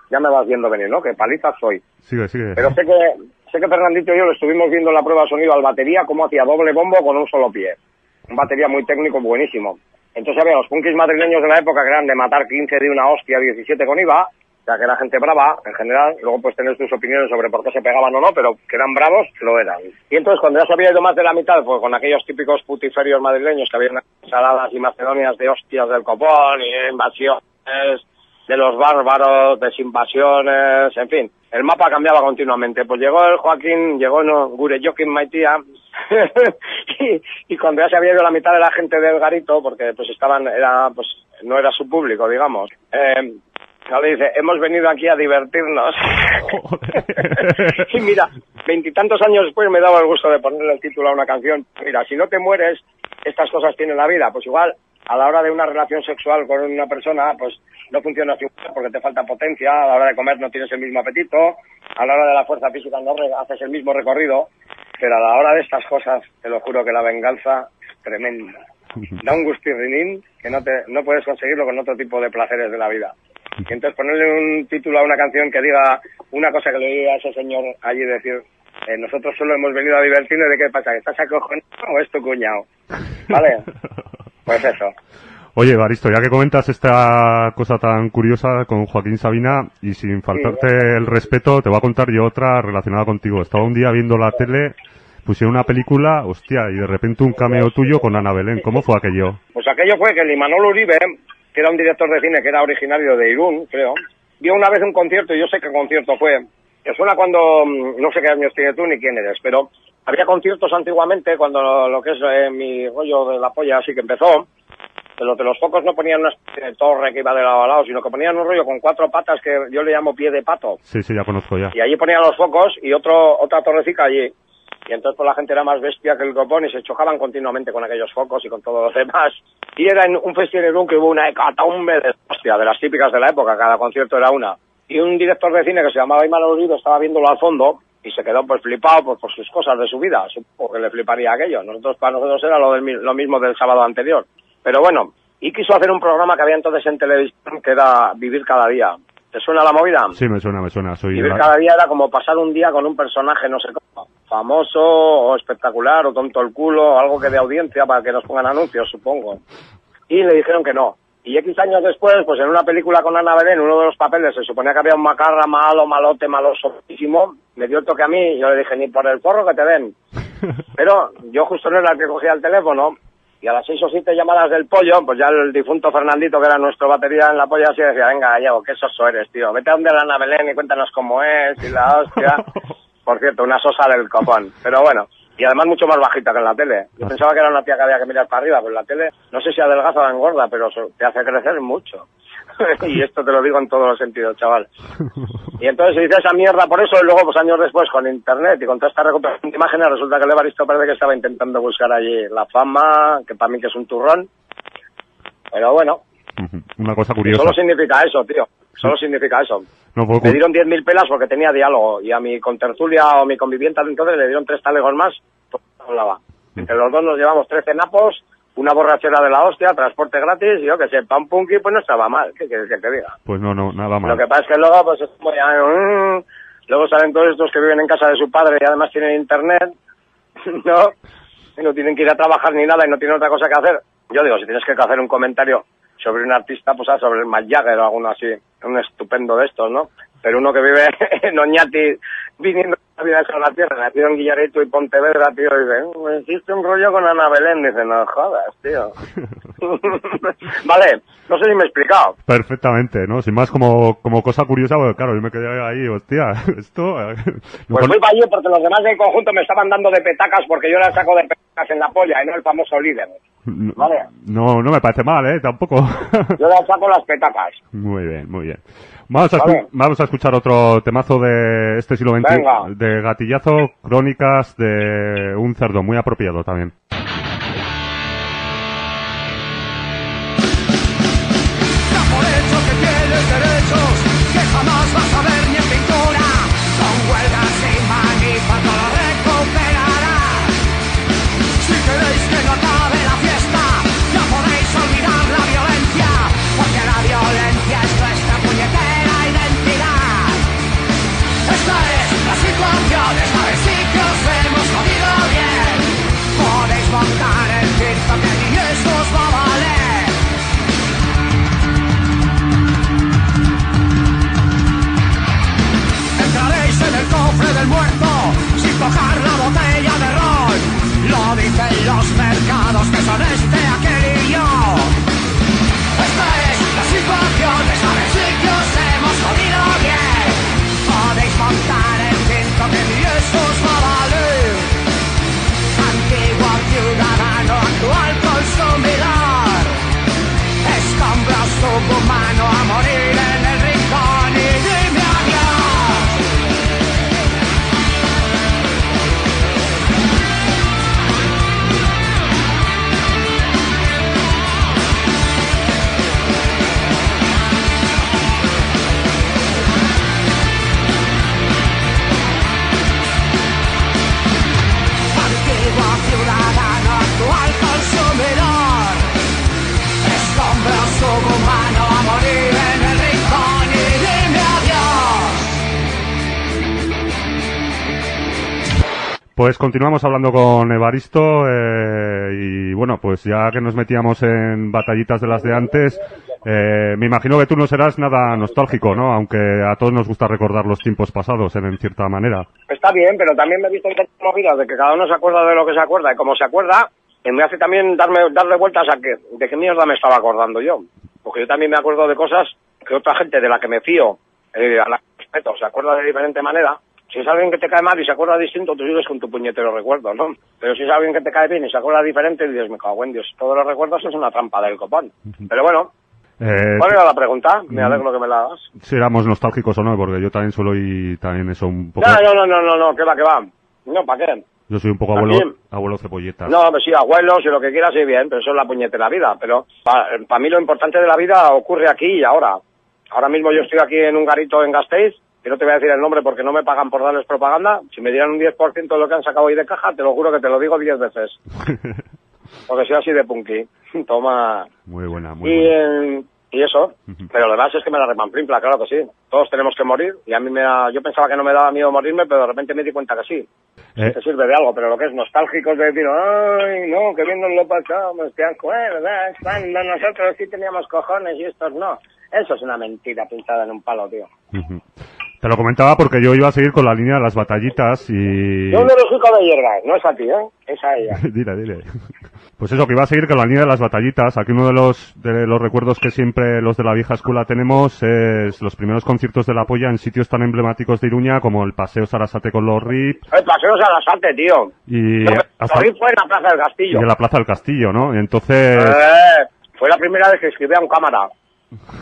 Speaker 12: ya me vas viendo venir, ¿no? Que paliza soy.
Speaker 11: Sigue, sigue.
Speaker 12: Pero sé que, sé que Fernandito y yo lo estuvimos viendo en la prueba de sonido al batería, cómo hacía doble bombo con un solo pie. Un batería muy técnico, buenísimo. Entonces había los punkis madrileños de la época que eran de matar 15 de una hostia, 17 con IVA, sea que era gente brava en general, luego pues tener tus opiniones sobre por qué se pegaban o no, pero que eran bravos, lo eran. Y entonces cuando ya se había ido más de la mitad, pues con aquellos típicos putiferios madrileños que habían saladas y macedonias de hostias del copón y invasiones de los bárbaros, desinvasiones, en fin. El mapa cambiaba continuamente. Pues llegó el Joaquín, llegó no, Gure Joaquín Maitía, y, y cuando ya se había ido la mitad de la gente del garito, porque pues estaban, era, pues no era su público, digamos, eh, le dice, hemos venido aquí a divertirnos. y mira, veintitantos años después me daba el gusto de ponerle el título a una canción. Mira, si no te mueres, estas cosas tienen la vida. Pues igual, a la hora de una relación sexual con una persona, pues no funciona así porque te falta potencia, a la hora de comer no tienes el mismo apetito, a la hora de la fuerza física no haces el mismo recorrido, pero a la hora de estas cosas, te lo juro que la venganza es tremenda. Da un gustirrinín que no, te, no puedes conseguirlo con otro tipo de placeres de la vida. Y entonces ponerle un título a una canción que diga una cosa que le diga a ese señor allí decir, eh, nosotros solo hemos venido a divertirnos, ¿de qué pasa? ¿Que estás acojonado o es tu cuñado? ¿Vale? Pues eso.
Speaker 11: Oye, Baristo, ya que comentas esta cosa tan curiosa con Joaquín Sabina y sin faltarte el respeto, te voy a contar yo otra relacionada contigo. Estaba un día viendo la tele, pusieron una película, hostia, y de repente un cameo tuyo con Ana Belén. ¿Cómo fue aquello?
Speaker 12: Pues aquello fue que el Imanol Uribe, que era un director de cine que era originario de Irún, creo, vio una vez un concierto, y yo sé qué concierto fue, que suena cuando, mm, no sé qué años tienes tú ni quién eres, pero había conciertos antiguamente, cuando lo, que es eh, mi rollo de la polla así que empezó, que los de los focos no ponían una torre que iba de lado a lado, sino que ponían un rollo con cuatro patas que yo le llamo pie de pato.
Speaker 11: Sí, sí, ya conozco ya.
Speaker 12: Y allí ponían los focos y otro, otra torrecita allí. Y entonces pues la gente era más bestia que el copón y se chocaban continuamente con aquellos focos y con todo lo demás. Y era en un festival que hubo una hecatombe de hostia, de las típicas de la época, cada concierto era una. Y un director de cine que se llamaba Imanol Uribe estaba viéndolo al fondo y se quedó pues flipado pues, por sus cosas de su vida. Supongo que le fliparía aquello. Nosotros, para nosotros era lo, del lo mismo del sábado anterior. Pero bueno, y quiso hacer un programa que había entonces en televisión que era Vivir cada día. ¿Te suena la movida?
Speaker 11: Sí, me suena, me suena. Soy
Speaker 12: Vivir cada día era como pasar un día con un personaje, no sé cómo, famoso o espectacular o tonto el culo, o algo que de audiencia para que nos pongan anuncios, supongo. Y le dijeron que no. Y X años después, pues en una película con Ana Belén, uno de los papeles, se suponía que había un macarra malo, malote, malosísimo, me dio el toque a mí y yo le dije, ni por el forro que te den. Pero yo justo no era el que cogía el teléfono y a las seis o siete llamadas del pollo, pues ya el difunto Fernandito, que era nuestro batería en la polla, así decía, venga, Gallego, qué soso eres, tío. Vete a donde la Ana Belén y cuéntanos cómo es y la hostia. Por cierto, una sosa del copón. Pero bueno, y además mucho más bajita que en la tele. Yo pensaba que era una tía que había que mirar para arriba, pues la tele, no sé si adelgaza o engorda, pero te hace crecer mucho. y esto te lo digo en todos los sentidos, chaval. Y entonces se hizo esa mierda por eso y luego, pues años después, con internet y con toda esta recuperación de imágenes, resulta que el Evaristo parece que estaba intentando buscar allí la fama, que para mí que es un turrón. Pero bueno,
Speaker 11: Una cosa curiosa.
Speaker 12: solo significa eso, tío. Solo significa eso.
Speaker 11: No,
Speaker 12: Me dieron 10.000 pelas porque tenía diálogo y a mi contertulia o mi conviviente entonces le dieron tres talegos más, hablaba. Entre los dos nos llevamos 13 napos, una borrachera de la hostia, transporte gratis y yo que sé, pan punky pues no estaba mal, ¿qué quieres que te diga?
Speaker 11: Pues no, no, nada mal.
Speaker 12: Lo que pasa es que luego pues es como ya, mm, luego salen todos estos que viven en casa de su padre y además tienen internet, ¿no? Y no tienen que ir a trabajar ni nada y no tienen otra cosa que hacer. Yo digo, si tienes que hacer un comentario sobre un artista, pues sobre el Mike Jagger o alguno así, un estupendo de estos, ¿no? Pero uno que vive en Oñati, viniendo a vida a la tierra, nacido en Guillarito y Pontevedra, tío, dice, "Mm, existe un rollo con Ana Belén, dice, no jodas, tío. vale, no sé si me he explicado.
Speaker 11: Perfectamente, ¿no? Sin más, como, como cosa curiosa, pues claro, yo me quedé ahí, hostia, esto... eh,
Speaker 12: Pues fui para allí porque los demás del conjunto me estaban dando de petacas porque yo la saco de petacas en la polla y no el famoso líder.
Speaker 11: No,
Speaker 12: Vale.
Speaker 11: no, no me parece mal, ¿eh? Tampoco.
Speaker 12: Yo le saco las petacas.
Speaker 11: muy bien, muy bien. Vamos a, escu-
Speaker 12: Vale.
Speaker 11: vamos a escuchar otro temazo de este siglo
Speaker 12: Venga.
Speaker 11: de Gatillazo, Crónicas de un cerdo, muy apropiado también. Pues continuamos hablando con Evaristo eh, y bueno, pues ya que nos metíamos en batallitas de las de antes, eh, me imagino que tú no serás nada nostálgico, ¿no? Aunque a todos nos gusta recordar los tiempos pasados en, cierta manera.
Speaker 12: Está bien, pero también me he visto en movidas de que cada uno se acuerda de lo que se acuerda y como se acuerda, eh, me hace también darme darle vueltas a que de qué mierda me estaba acordando yo. Porque yo también me acuerdo de cosas que otra gente de la que me fío, eh, a la que respeto, se acuerda de diferente manera. Si es alguien que te cae mal y se acuerda distinto, tú sigues con tu puñetero recuerdo, ¿no? Pero si es alguien que te cae bien y se acuerda diferente, dices, me cago en Dios, todos los recuerdos es una trampa del copón. Pero bueno,
Speaker 11: Eh,
Speaker 12: ¿cuál era la pregunta? Me alegro que me la hagas.
Speaker 11: si éramos nostálgicos o no, porque yo también suelo y también eso un poco...
Speaker 12: No, no, no, no, no, no, que va, que va. No, ¿para qué?
Speaker 11: Yo soy un poco abuelo, abuelo cebolletas.
Speaker 12: No, pues sí, abuelos y lo que quieras, sí, bien, pero eso es la puñetera vida. Pero para mí lo importante de la vida ocurre aquí y ahora. Ahora mismo yo estoy aquí en un garito en Gasteiz, que no te voy a decir el nombre porque no me pagan por darles propaganda. Si me dieran un 10% de lo que han sacado hoy de caja, te lo juro que te lo digo 10 veces. Porque soy así de punky. Toma.
Speaker 11: Muy buena, muy
Speaker 12: Y,
Speaker 11: buena.
Speaker 12: eh, y eso. Pero lo demás es que me la repamplinpla, claro que sí. Todos tenemos que morir. Y a mí me da, yo pensaba que no me daba miedo morirme, pero de repente me di cuenta que sí.
Speaker 11: Eh,
Speaker 12: Te sirve de algo, pero lo que es nostálgico es de decir, ay, no, que bien nos lo pasamos, te acuerdas cuando nosotros sí teníamos cojones y estos no. Eso es una mentira pintada en un palo, tío.
Speaker 11: Te lo comentaba porque yo iba a seguir con la línea de las batallitas y...
Speaker 12: Yo no Rico de hierba, no es a ti, ¿eh? Es a ella.
Speaker 11: dile, dile. Pues eso, que iba a seguir con la línea de las batallitas. Aquí uno de los, de los recuerdos que siempre los de la vieja escuela tenemos es los primeros conciertos de la polla en sitios tan emblemáticos de Iruña como el Paseo Sarasate con los RIP
Speaker 12: El paseo salte, tío.
Speaker 11: y,
Speaker 12: Lo que
Speaker 11: hasta,
Speaker 12: fue en la Plaza del
Speaker 11: y
Speaker 12: Castillo.
Speaker 11: en la Plaza del Castillo, ¿no? Entonces,
Speaker 12: Eh, fue la primera vez que escribí a un cámara.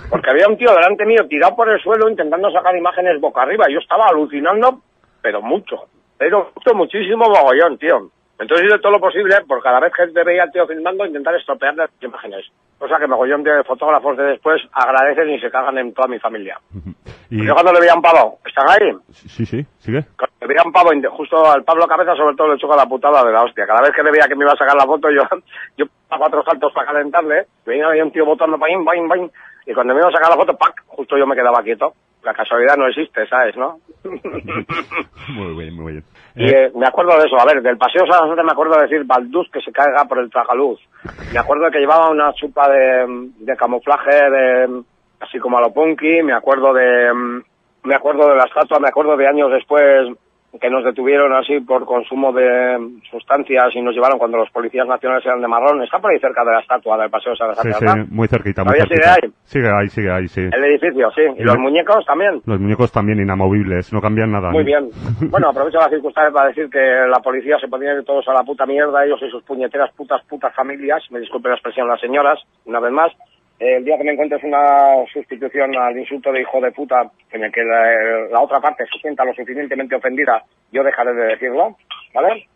Speaker 12: Porque había un tío delante mío tirado por el suelo intentando sacar imágenes boca arriba. Yo estaba alucinando, pero mucho. Pero mucho, muchísimo mogollón, tío. Entonces hice todo lo posible por cada vez que te veía al tío filmando intentar estropear las imágenes. Cosa que mogollón de fotógrafos de después agradecen y se cagan en toda mi familia.
Speaker 11: Y...
Speaker 12: Yo cuando le veía a un pavo, ¿están ahí?
Speaker 11: Sí, sí, sigue.
Speaker 12: Cuando le veía a un pavo, justo al Pablo Cabeza sobre todo le choca la putada de la hostia. Cada vez que le veía que me iba a sacar la foto, yo, yo a cuatro saltos para calentarle, venía había un tío botando, bain, bain, bain, y cuando me iba a sacar la foto, ¡pac! Justo yo me quedaba quieto. La casualidad no existe, ¿sabes, no?
Speaker 11: Muy bien, muy bien.
Speaker 12: Y eh, me acuerdo de eso, a ver, del paseo Sarasate me acuerdo de decir Balduz que se caiga por el tragaluz. Me acuerdo de que llevaba una chupa de, de camuflaje de así como a lo punky, me acuerdo de mm, me acuerdo de la estatua, me acuerdo de años después que nos detuvieron así por consumo de sustancias y nos llevaron cuando los policías nacionales eran de marrón. Está por ahí cerca de la estatua del paseo Sarasate,
Speaker 11: Sí, sí,
Speaker 12: ¿verdad?
Speaker 11: muy cerquita, muy
Speaker 12: ¿Todavía sigue ahí?
Speaker 11: Sigue ahí, sigue ahí, sí.
Speaker 12: El edificio, sí. Y
Speaker 11: Y
Speaker 12: los muñecos también.
Speaker 11: Los muñecos también inamovibles, no cambian nada.
Speaker 12: Muy
Speaker 11: ¿no?
Speaker 12: bien. Bueno, aprovecho la circunstancia para decir que la policía se podían ir todos a la puta mierda, ellos y sus puñeteras putas putas familias, me disculpe la expresión las señoras, una vez más. Eh, el día que me encuentres una sustitución al insulto de hijo de puta, en el que la, la otra parte se sienta lo suficientemente ofendida, yo dejaré de decirlo, ¿vale?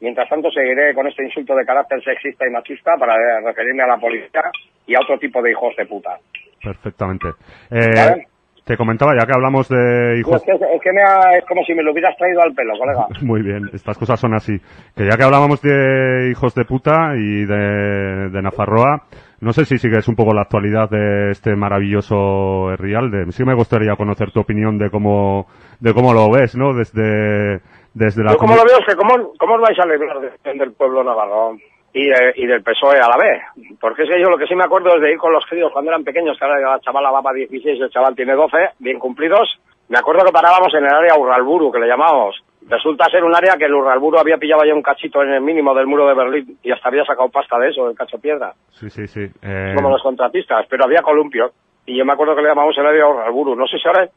Speaker 12: Mientras tanto seguiré con este insulto de carácter sexista y machista para eh, referirme a la policía y a otro tipo de hijos de puta.
Speaker 11: Perfectamente. Eh,
Speaker 12: Vale.
Speaker 11: Te comentaba, ya que hablamos de hijos...
Speaker 12: Es que, es que me ha- es como si me lo hubieras traído al pelo, colega.
Speaker 11: Muy bien, estas cosas son así. Que ya que hablábamos de hijos de puta y de, de Nafarroa, no sé si sigues un poco la actualidad de este maravilloso Rialde. Sí me gustaría conocer tu opinión de cómo, de cómo lo ves, ¿no? Desde, desde la...
Speaker 12: Yo como lo veo es que cómo, cómo os vais a de- del pueblo navarro y, de- y del PSOE a la vez. Porque es que yo lo que sí me acuerdo es de ir con los críos cuando eran pequeños, que ahora la chavala va para 16 y el chaval tiene 12, bien cumplidos. Me acuerdo que parábamos en el área Urralburu, que le llamábamos. Resulta ser un área que el Urralburu había pillado ya un cachito en el mínimo del muro de Berlín y hasta había sacado pasta de eso, del cacho piedra,
Speaker 11: Sí, sí, sí. Eh,
Speaker 12: como los contratistas, pero había columpio. Y yo me acuerdo que le llamamos el área Urralburu. No sé si ahora es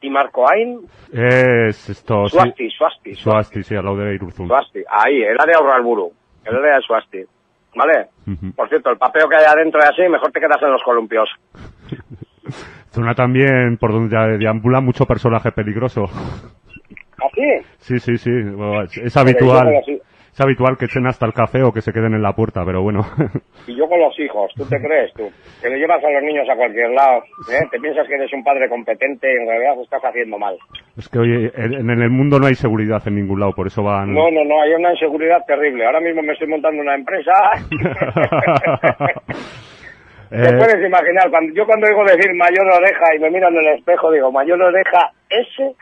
Speaker 12: Timarcoain,
Speaker 11: Es esto, sí.
Speaker 12: Suasti, Suasti,
Speaker 11: Suasti, sí, al lado de Irurzun.
Speaker 12: Suasti, ahí, el área Urralburu, el área de Suasti. ¿Vale? Por cierto, el papeo que hay adentro es así, mejor te quedas en los columpios.
Speaker 11: Zona también por donde ya deambula mucho personaje peligroso.
Speaker 12: ¿Así?
Speaker 11: Sí, sí, sí. Bueno, Es, habitual. Es habitual que echen hasta el café o que se queden en la puerta, pero bueno.
Speaker 12: Y yo con los hijos, ¿tú te crees tú? Que le llevas a los niños a cualquier lado, ¿eh? Te piensas que eres un padre competente y en realidad lo estás haciendo mal.
Speaker 11: es que oye, en, en el mundo no hay seguridad en ningún lado, por eso van.
Speaker 12: No, no, no, hay una inseguridad terrible. Ahora mismo me estoy montando una empresa. Te
Speaker 11: Eh,
Speaker 12: puedes imaginar, cuando, yo cuando oigo decir mayor oreja y me miro en el espejo, digo, mayor oreja ese,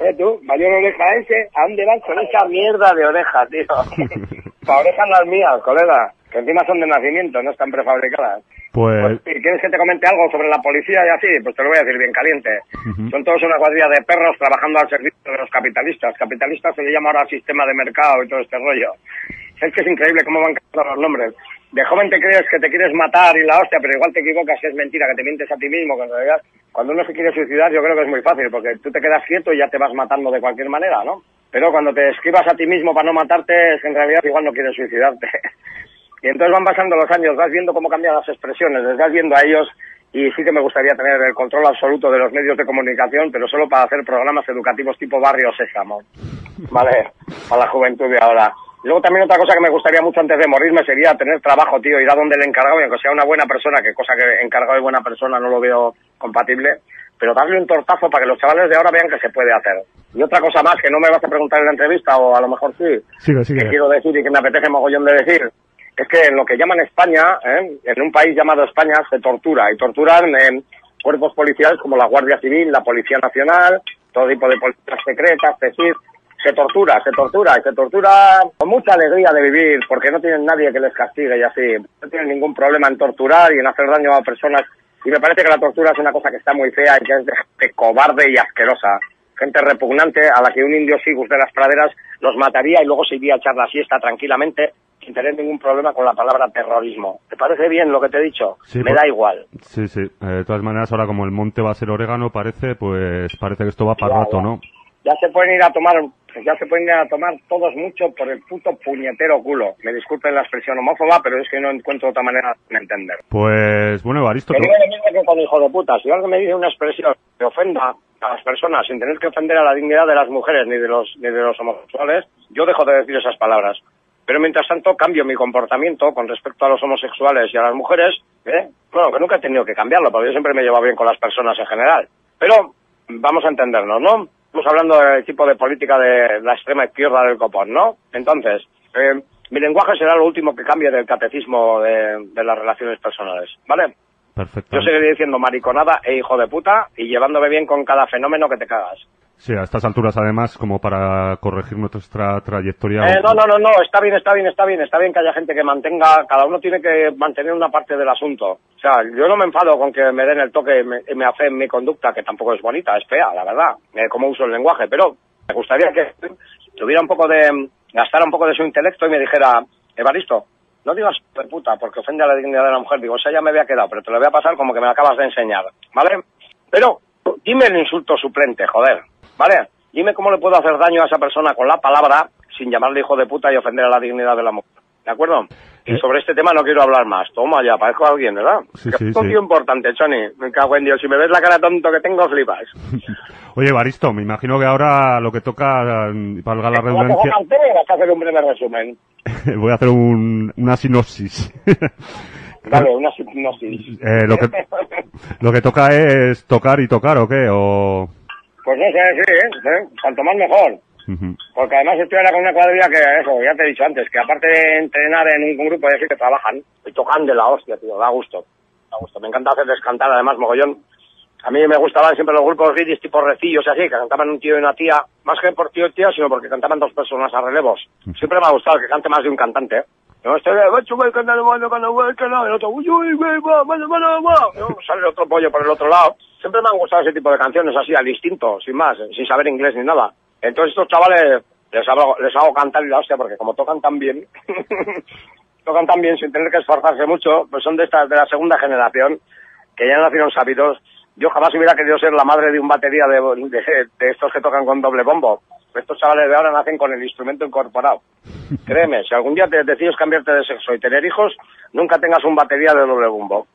Speaker 12: ¿eh tú? Mayor oreja ese, ¿a dónde vas con esa mierda de oreja, tío? Para orejas las mías, colega, que encima son de nacimiento, no están prefabricadas.
Speaker 11: pues.
Speaker 12: ¿Y quieres que te comente algo sobre la policía y así? Pues te lo voy a decir bien caliente. Son todos una cuadrilla de perros trabajando al servicio de los capitalistas. Capitalistas se le llama ahora sistema de mercado y todo este rollo. Es que es increíble cómo van cambiando los nombres. De joven te crees que te quieres matar y la hostia, pero igual te equivocas, es mentira, que te mientes a ti mismo, que en realidad cuando uno se quiere suicidar yo creo que es muy fácil, porque tú te quedas quieto y ya te vas matando de cualquier manera, ¿no? Pero cuando te esquivas a ti mismo para no matarte, es que en realidad igual no quieres suicidarte. Y entonces van pasando los años, vas viendo cómo cambian las expresiones, les vas viendo a ellos y sí que me gustaría tener el control absoluto de los medios de comunicación, pero solo para hacer programas educativos tipo Barrio Sésamo. Vale, para la juventud de ahora. Luego también otra cosa que me gustaría mucho antes de morirme sería tener trabajo, tío, ir a donde el encargado, y aunque sea una buena persona, que cosa que encargado y buena persona no lo veo compatible, pero darle un tortazo para que los chavales de ahora vean que se puede hacer. Y otra cosa más que no me vas a preguntar en la entrevista, o a lo mejor sí,
Speaker 11: Sigue,
Speaker 12: que quiero decir y que me apetece mogollón de decir, es que en lo que llaman España, ¿eh? en un país llamado España, se tortura. Y torturan en cuerpos policiales como la Guardia Civil, la Policía Nacional, todo tipo de policías secretas, es se tortura, se tortura, y se tortura con mucha alegría de vivir, porque no tienen nadie que les castigue y así. No tienen ningún problema en torturar y en hacer daño a personas. Y me parece que la tortura es una cosa que está muy fea y que es de gente cobarde y asquerosa. Gente repugnante a la que un indio sigus de las praderas los mataría y luego se iría a echar la siesta tranquilamente sin tener ningún problema con la palabra terrorismo. ¿Te parece bien lo que te he dicho?
Speaker 11: Sí,
Speaker 12: me da igual.
Speaker 11: Sí, sí. Eh, de todas maneras, ahora como el monte va a ser orégano, parece, pues parece que esto va para
Speaker 12: Ya,
Speaker 11: rato,
Speaker 12: ya.
Speaker 11: ¿no?
Speaker 12: Ya se pueden ir a tomar ya se pueden a tomar todos mucho por el puto puñetero culo. Me disculpen la expresión homófoba, pero es que no encuentro otra manera de entender.
Speaker 11: Pues bueno, Evaristo,
Speaker 12: digo lo mismo que con hijo de puta. Si alguien me dice una expresión que ofenda a las personas sin tener que ofender a la dignidad de las mujeres ni de los, ni de los homosexuales, yo dejo de decir esas palabras. Pero mientras tanto cambio mi comportamiento con respecto a los homosexuales y a las mujeres, ¿eh? Bueno, que nunca he tenido que cambiarlo, porque yo siempre me he llevado bien con las personas en general. Pero vamos a entendernos, ¿no? Estamos hablando del tipo de política de la extrema izquierda del copón, ¿no? Entonces, eh, mi lenguaje será lo último que cambie del catecismo de, de las relaciones personales, ¿vale?
Speaker 11: perfecto.
Speaker 12: Yo seguiré diciendo mariconada e hijo de puta y llevándome bien con cada fenómeno que te cagas.
Speaker 11: Sí, a estas alturas además, como para corregir nuestra trayectoria.
Speaker 12: Eh, no, no, no, no, está bien, está bien, está bien, está bien que haya gente que mantenga, cada uno tiene que mantener una parte del asunto. O sea, yo no me enfado con que me den el toque y me, afeen mi conducta, que tampoco es bonita, es fea, la verdad, eh, cómo uso el lenguaje, pero me gustaría que tuviera un poco de, gastara un poco de su intelecto y me dijera, Evaristo, no digas puta porque ofende a la dignidad de la mujer. Digo, esa ya me había quedado, pero te lo voy a pasar como que me la acabas de enseñar, ¿vale? Pero dime el insulto suplente, joder, ¿vale? Dime cómo le puedo hacer daño a esa persona con la palabra sin llamarle hijo de puta y ofender a la dignidad de la mujer. ¿De acuerdo? Y sobre este tema no quiero hablar más. Toma ya, parezco a alguien, ¿verdad?
Speaker 11: Sí,
Speaker 12: que
Speaker 11: sí,
Speaker 12: es un
Speaker 11: sí.
Speaker 12: tío importante, Choni. Me cago en Dios. Si me ves la cara tonto que tengo, flipas.
Speaker 11: Oye, Evaristo, me imagino que ahora lo que toca, mm, valga la redundancia,
Speaker 12: vas a hacer un breve resumen.
Speaker 11: voy a hacer un- una sinopsis.
Speaker 12: Dale, una hipnosis.
Speaker 11: Eh, lo, que, lo que toca es tocar y tocar, ¿o qué? O...
Speaker 12: Pues no sé, sí, ¿eh? ¿Eh? Cuanto más mejor. Porque además estoy ahora con una cuadrilla que, eso, ya te he dicho antes, que aparte de entrenar en un grupo de decir que trabajan, y tocan de la hostia, tío, da gusto. Da gusto. Me encanta hacerles cantar, además, mogollón. A mí me gustaban siempre los grupos ridis tipo recillos y así, que cantaban un tío y una tía, más que por tío y tía, sino porque cantaban dos personas a relevos. Siempre me ha gustado que cante más de un cantante. ¿eh? No, este de, "Bacho, voy cantando, bueno, cuando voy, que no", y el otro, uy, uy, güey, va, va, va. Sale otro pollo por el otro lado. Siempre me han gustado ese tipo de canciones así, al instinto, sin más, sin saber inglés ni nada. Entonces estos chavales les hago, les hago cantar y la hostia, porque como tocan tan bien, tocan tan bien sin tener que esforzarse mucho, pues son de estas, de la segunda generación, que ya nacieron sabidos. Yo jamás hubiera querido ser la madre de un batería de, de estos que tocan con doble bombo. Estos chavales de ahora nacen con el instrumento incorporado. Créeme, si algún día te decides cambiarte de sexo y tener hijos, nunca tengas un batería de doble bombo.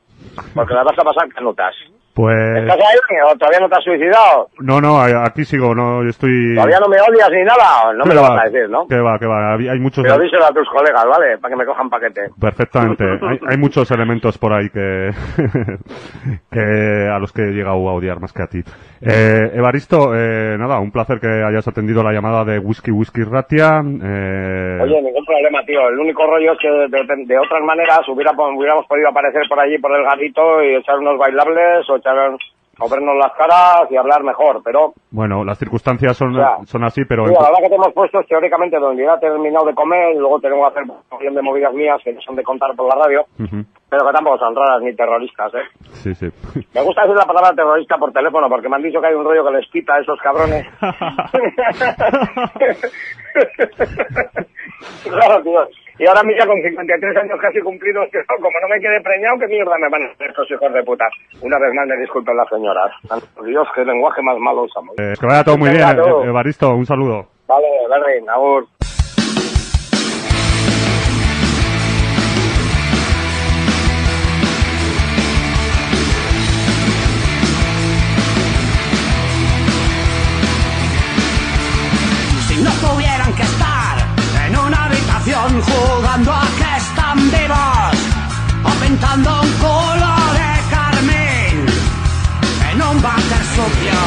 Speaker 12: Porque la vas a pasar canutas.
Speaker 11: Pues...
Speaker 12: ¿Estás ahí o todavía no te has suicidado?
Speaker 11: No, no, aquí sigo, no, yo estoy...
Speaker 12: ¿Todavía no me odias ni nada? No me
Speaker 11: ¿Qué
Speaker 12: lo
Speaker 11: va?
Speaker 12: vas a decir, ¿no?
Speaker 11: Que va, que va, hay muchos...
Speaker 12: Pero díselo a tus colegas, ¿vale? Para que me cojan paquete.
Speaker 11: Perfectamente. Hay, hay muchos elementos por ahí que, que a los que he llegado a odiar más que a ti. Eh, Evaristo, eh, nada, un placer que hayas atendido la llamada de Whisky Whisky Ratia. Eh,
Speaker 12: Oye, ningún problema, tío. El único rollo es que de, de- de otras maneras hubiera, hubiéramos podido aparecer por allí, por el gatito y echar unos bailables o echar o vernos las caras y hablar mejor, pero
Speaker 11: bueno, las circunstancias son,
Speaker 12: O sea,
Speaker 11: son así, pero...
Speaker 12: digo, la verdad que te hemos puesto es teóricamente donde ya he terminado de comer y luego tengo que hacer un montón de movidas mías que no son de contar por la radio, pero que tampoco son raras ni terroristas, ¿eh?
Speaker 11: Sí, sí.
Speaker 12: Me gusta decir la palabra terrorista por teléfono porque me han dicho que hay un rollo que les quita a esos cabrones. claro, tío. Y ahora mismo con 53 años casi cumplidos, que como no me quede preñado, ¿qué mierda me van a hacer estos hijos de puta? Una vez más me disculpen las señoras. Dios, qué lenguaje más malo usamos.
Speaker 11: Eh, que vaya todo muy bien, Evaristo, un saludo.
Speaker 12: Vale, Berry, Agur.
Speaker 10: Jugando a que están vivos o un culo de carmín en un váter sucio,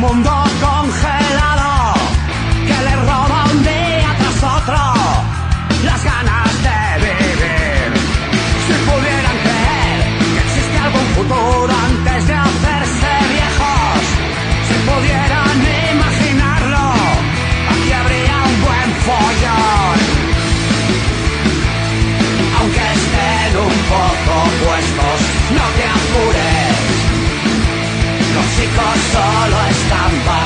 Speaker 10: mundo congelado que le roba un día tras otro las ganas de vivir. Si pudieran creer que existe algún futuro antes de hacerse viejos, si pudieran imaginarlo, aquí habría un buen follón. Aunque estén un poco puestos, no te apures. Los chicos son I'm.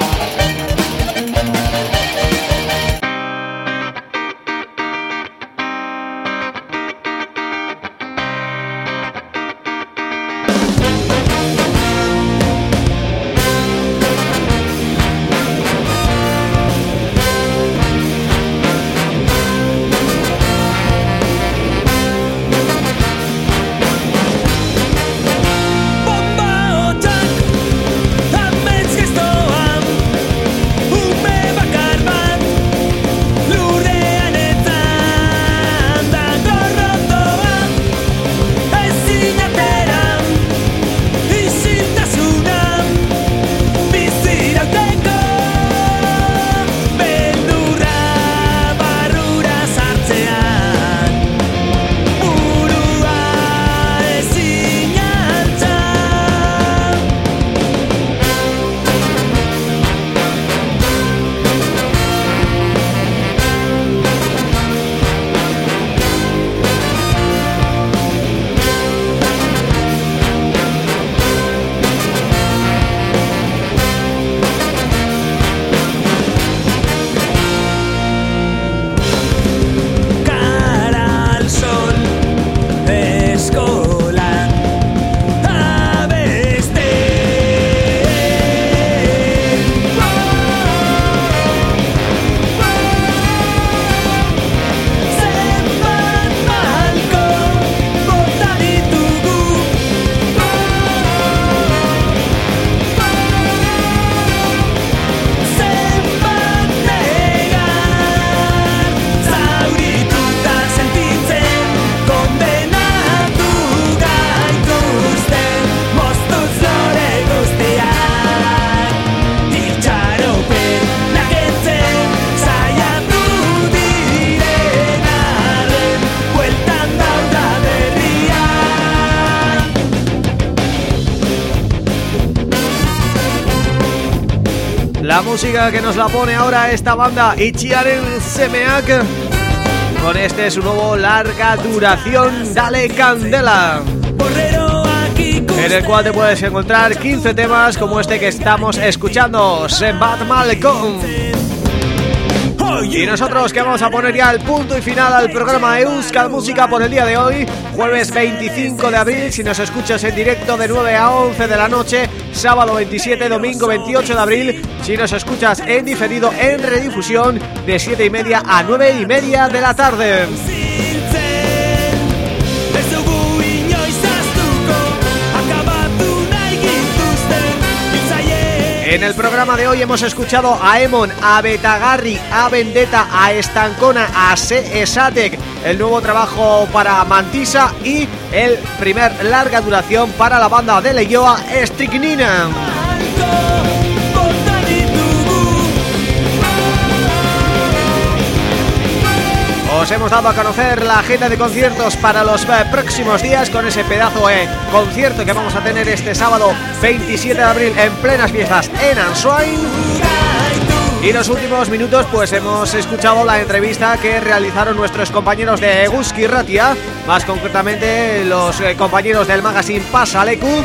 Speaker 2: Que nos la pone ahora esta banda Ichiaren Semeak Con este su nuevo larga duración Dale Candela. En el cual te puedes encontrar 15 temas como este que estamos escuchando Sembat Malcolm. Y nosotros que vamos a poner ya el punto y final al programa Euskal Música por el día de hoy Jueves 25 de abril, si nos escuchas en directo de 9 a 11 de la noche Sábado 27, domingo 28 de abril Si nos escuchas en diferido en redifusión de 7 y media a 9 y media de la tarde En el programa de hoy hemos escuchado a Emon, a Betagarri, a Vendetta, a Estancona, a Esatec, el nuevo trabajo para Mantisa y el primer larga duración para la banda de Leyoa, Strychnina. Os hemos dado a conocer la agenda de conciertos para los eh, próximos días con ese pedazo de concierto que vamos a tener este sábado 27 de abril en plenas fiestas en Answain. Y los últimos minutos pues hemos escuchado la entrevista que realizaron nuestros compañeros de Eguski Ratia, más concretamente los eh, compañeros del magazine Pasalecu,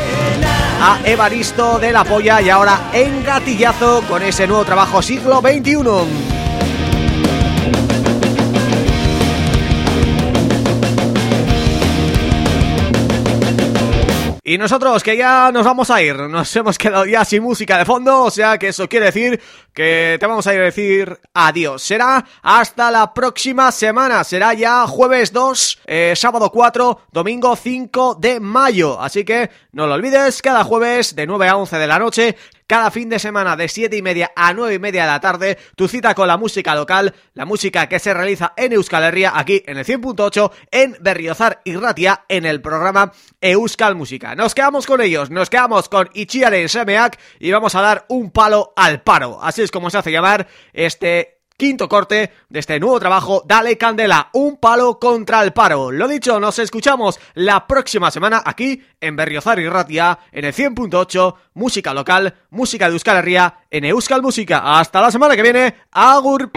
Speaker 2: a Evaristo de la Polla y ahora en Gatillazo con ese nuevo trabajo siglo XXI. Y nosotros que ya nos vamos a ir, nos hemos quedado ya sin música de fondo, o sea que eso quiere decir que te vamos a ir a decir adiós. Será hasta la próxima semana, será ya jueves 2, eh, sábado 4, domingo 5 de mayo. Así que no lo olvides, cada jueves de 9 a 11 de la noche cada fin de semana de 7 y media a 9 y media de la tarde, tu cita con la música local, la música que se realiza en Euskal Herria, aquí en el 100.8, en Berriozar y Ratia, en el programa Euskal Música. Nos quedamos con ellos, nos quedamos con Ichiaren Semeak y vamos a dar un palo al paro. Así es como se hace llamar este quinto corte de este nuevo trabajo Dale Candela, un palo contra el paro. Lo dicho, nos escuchamos la próxima semana aquí en Berriozar y Ratia, en el 100.8, música local, música de Euskal Herria, en Euskal Música. Hasta la semana que viene, agur.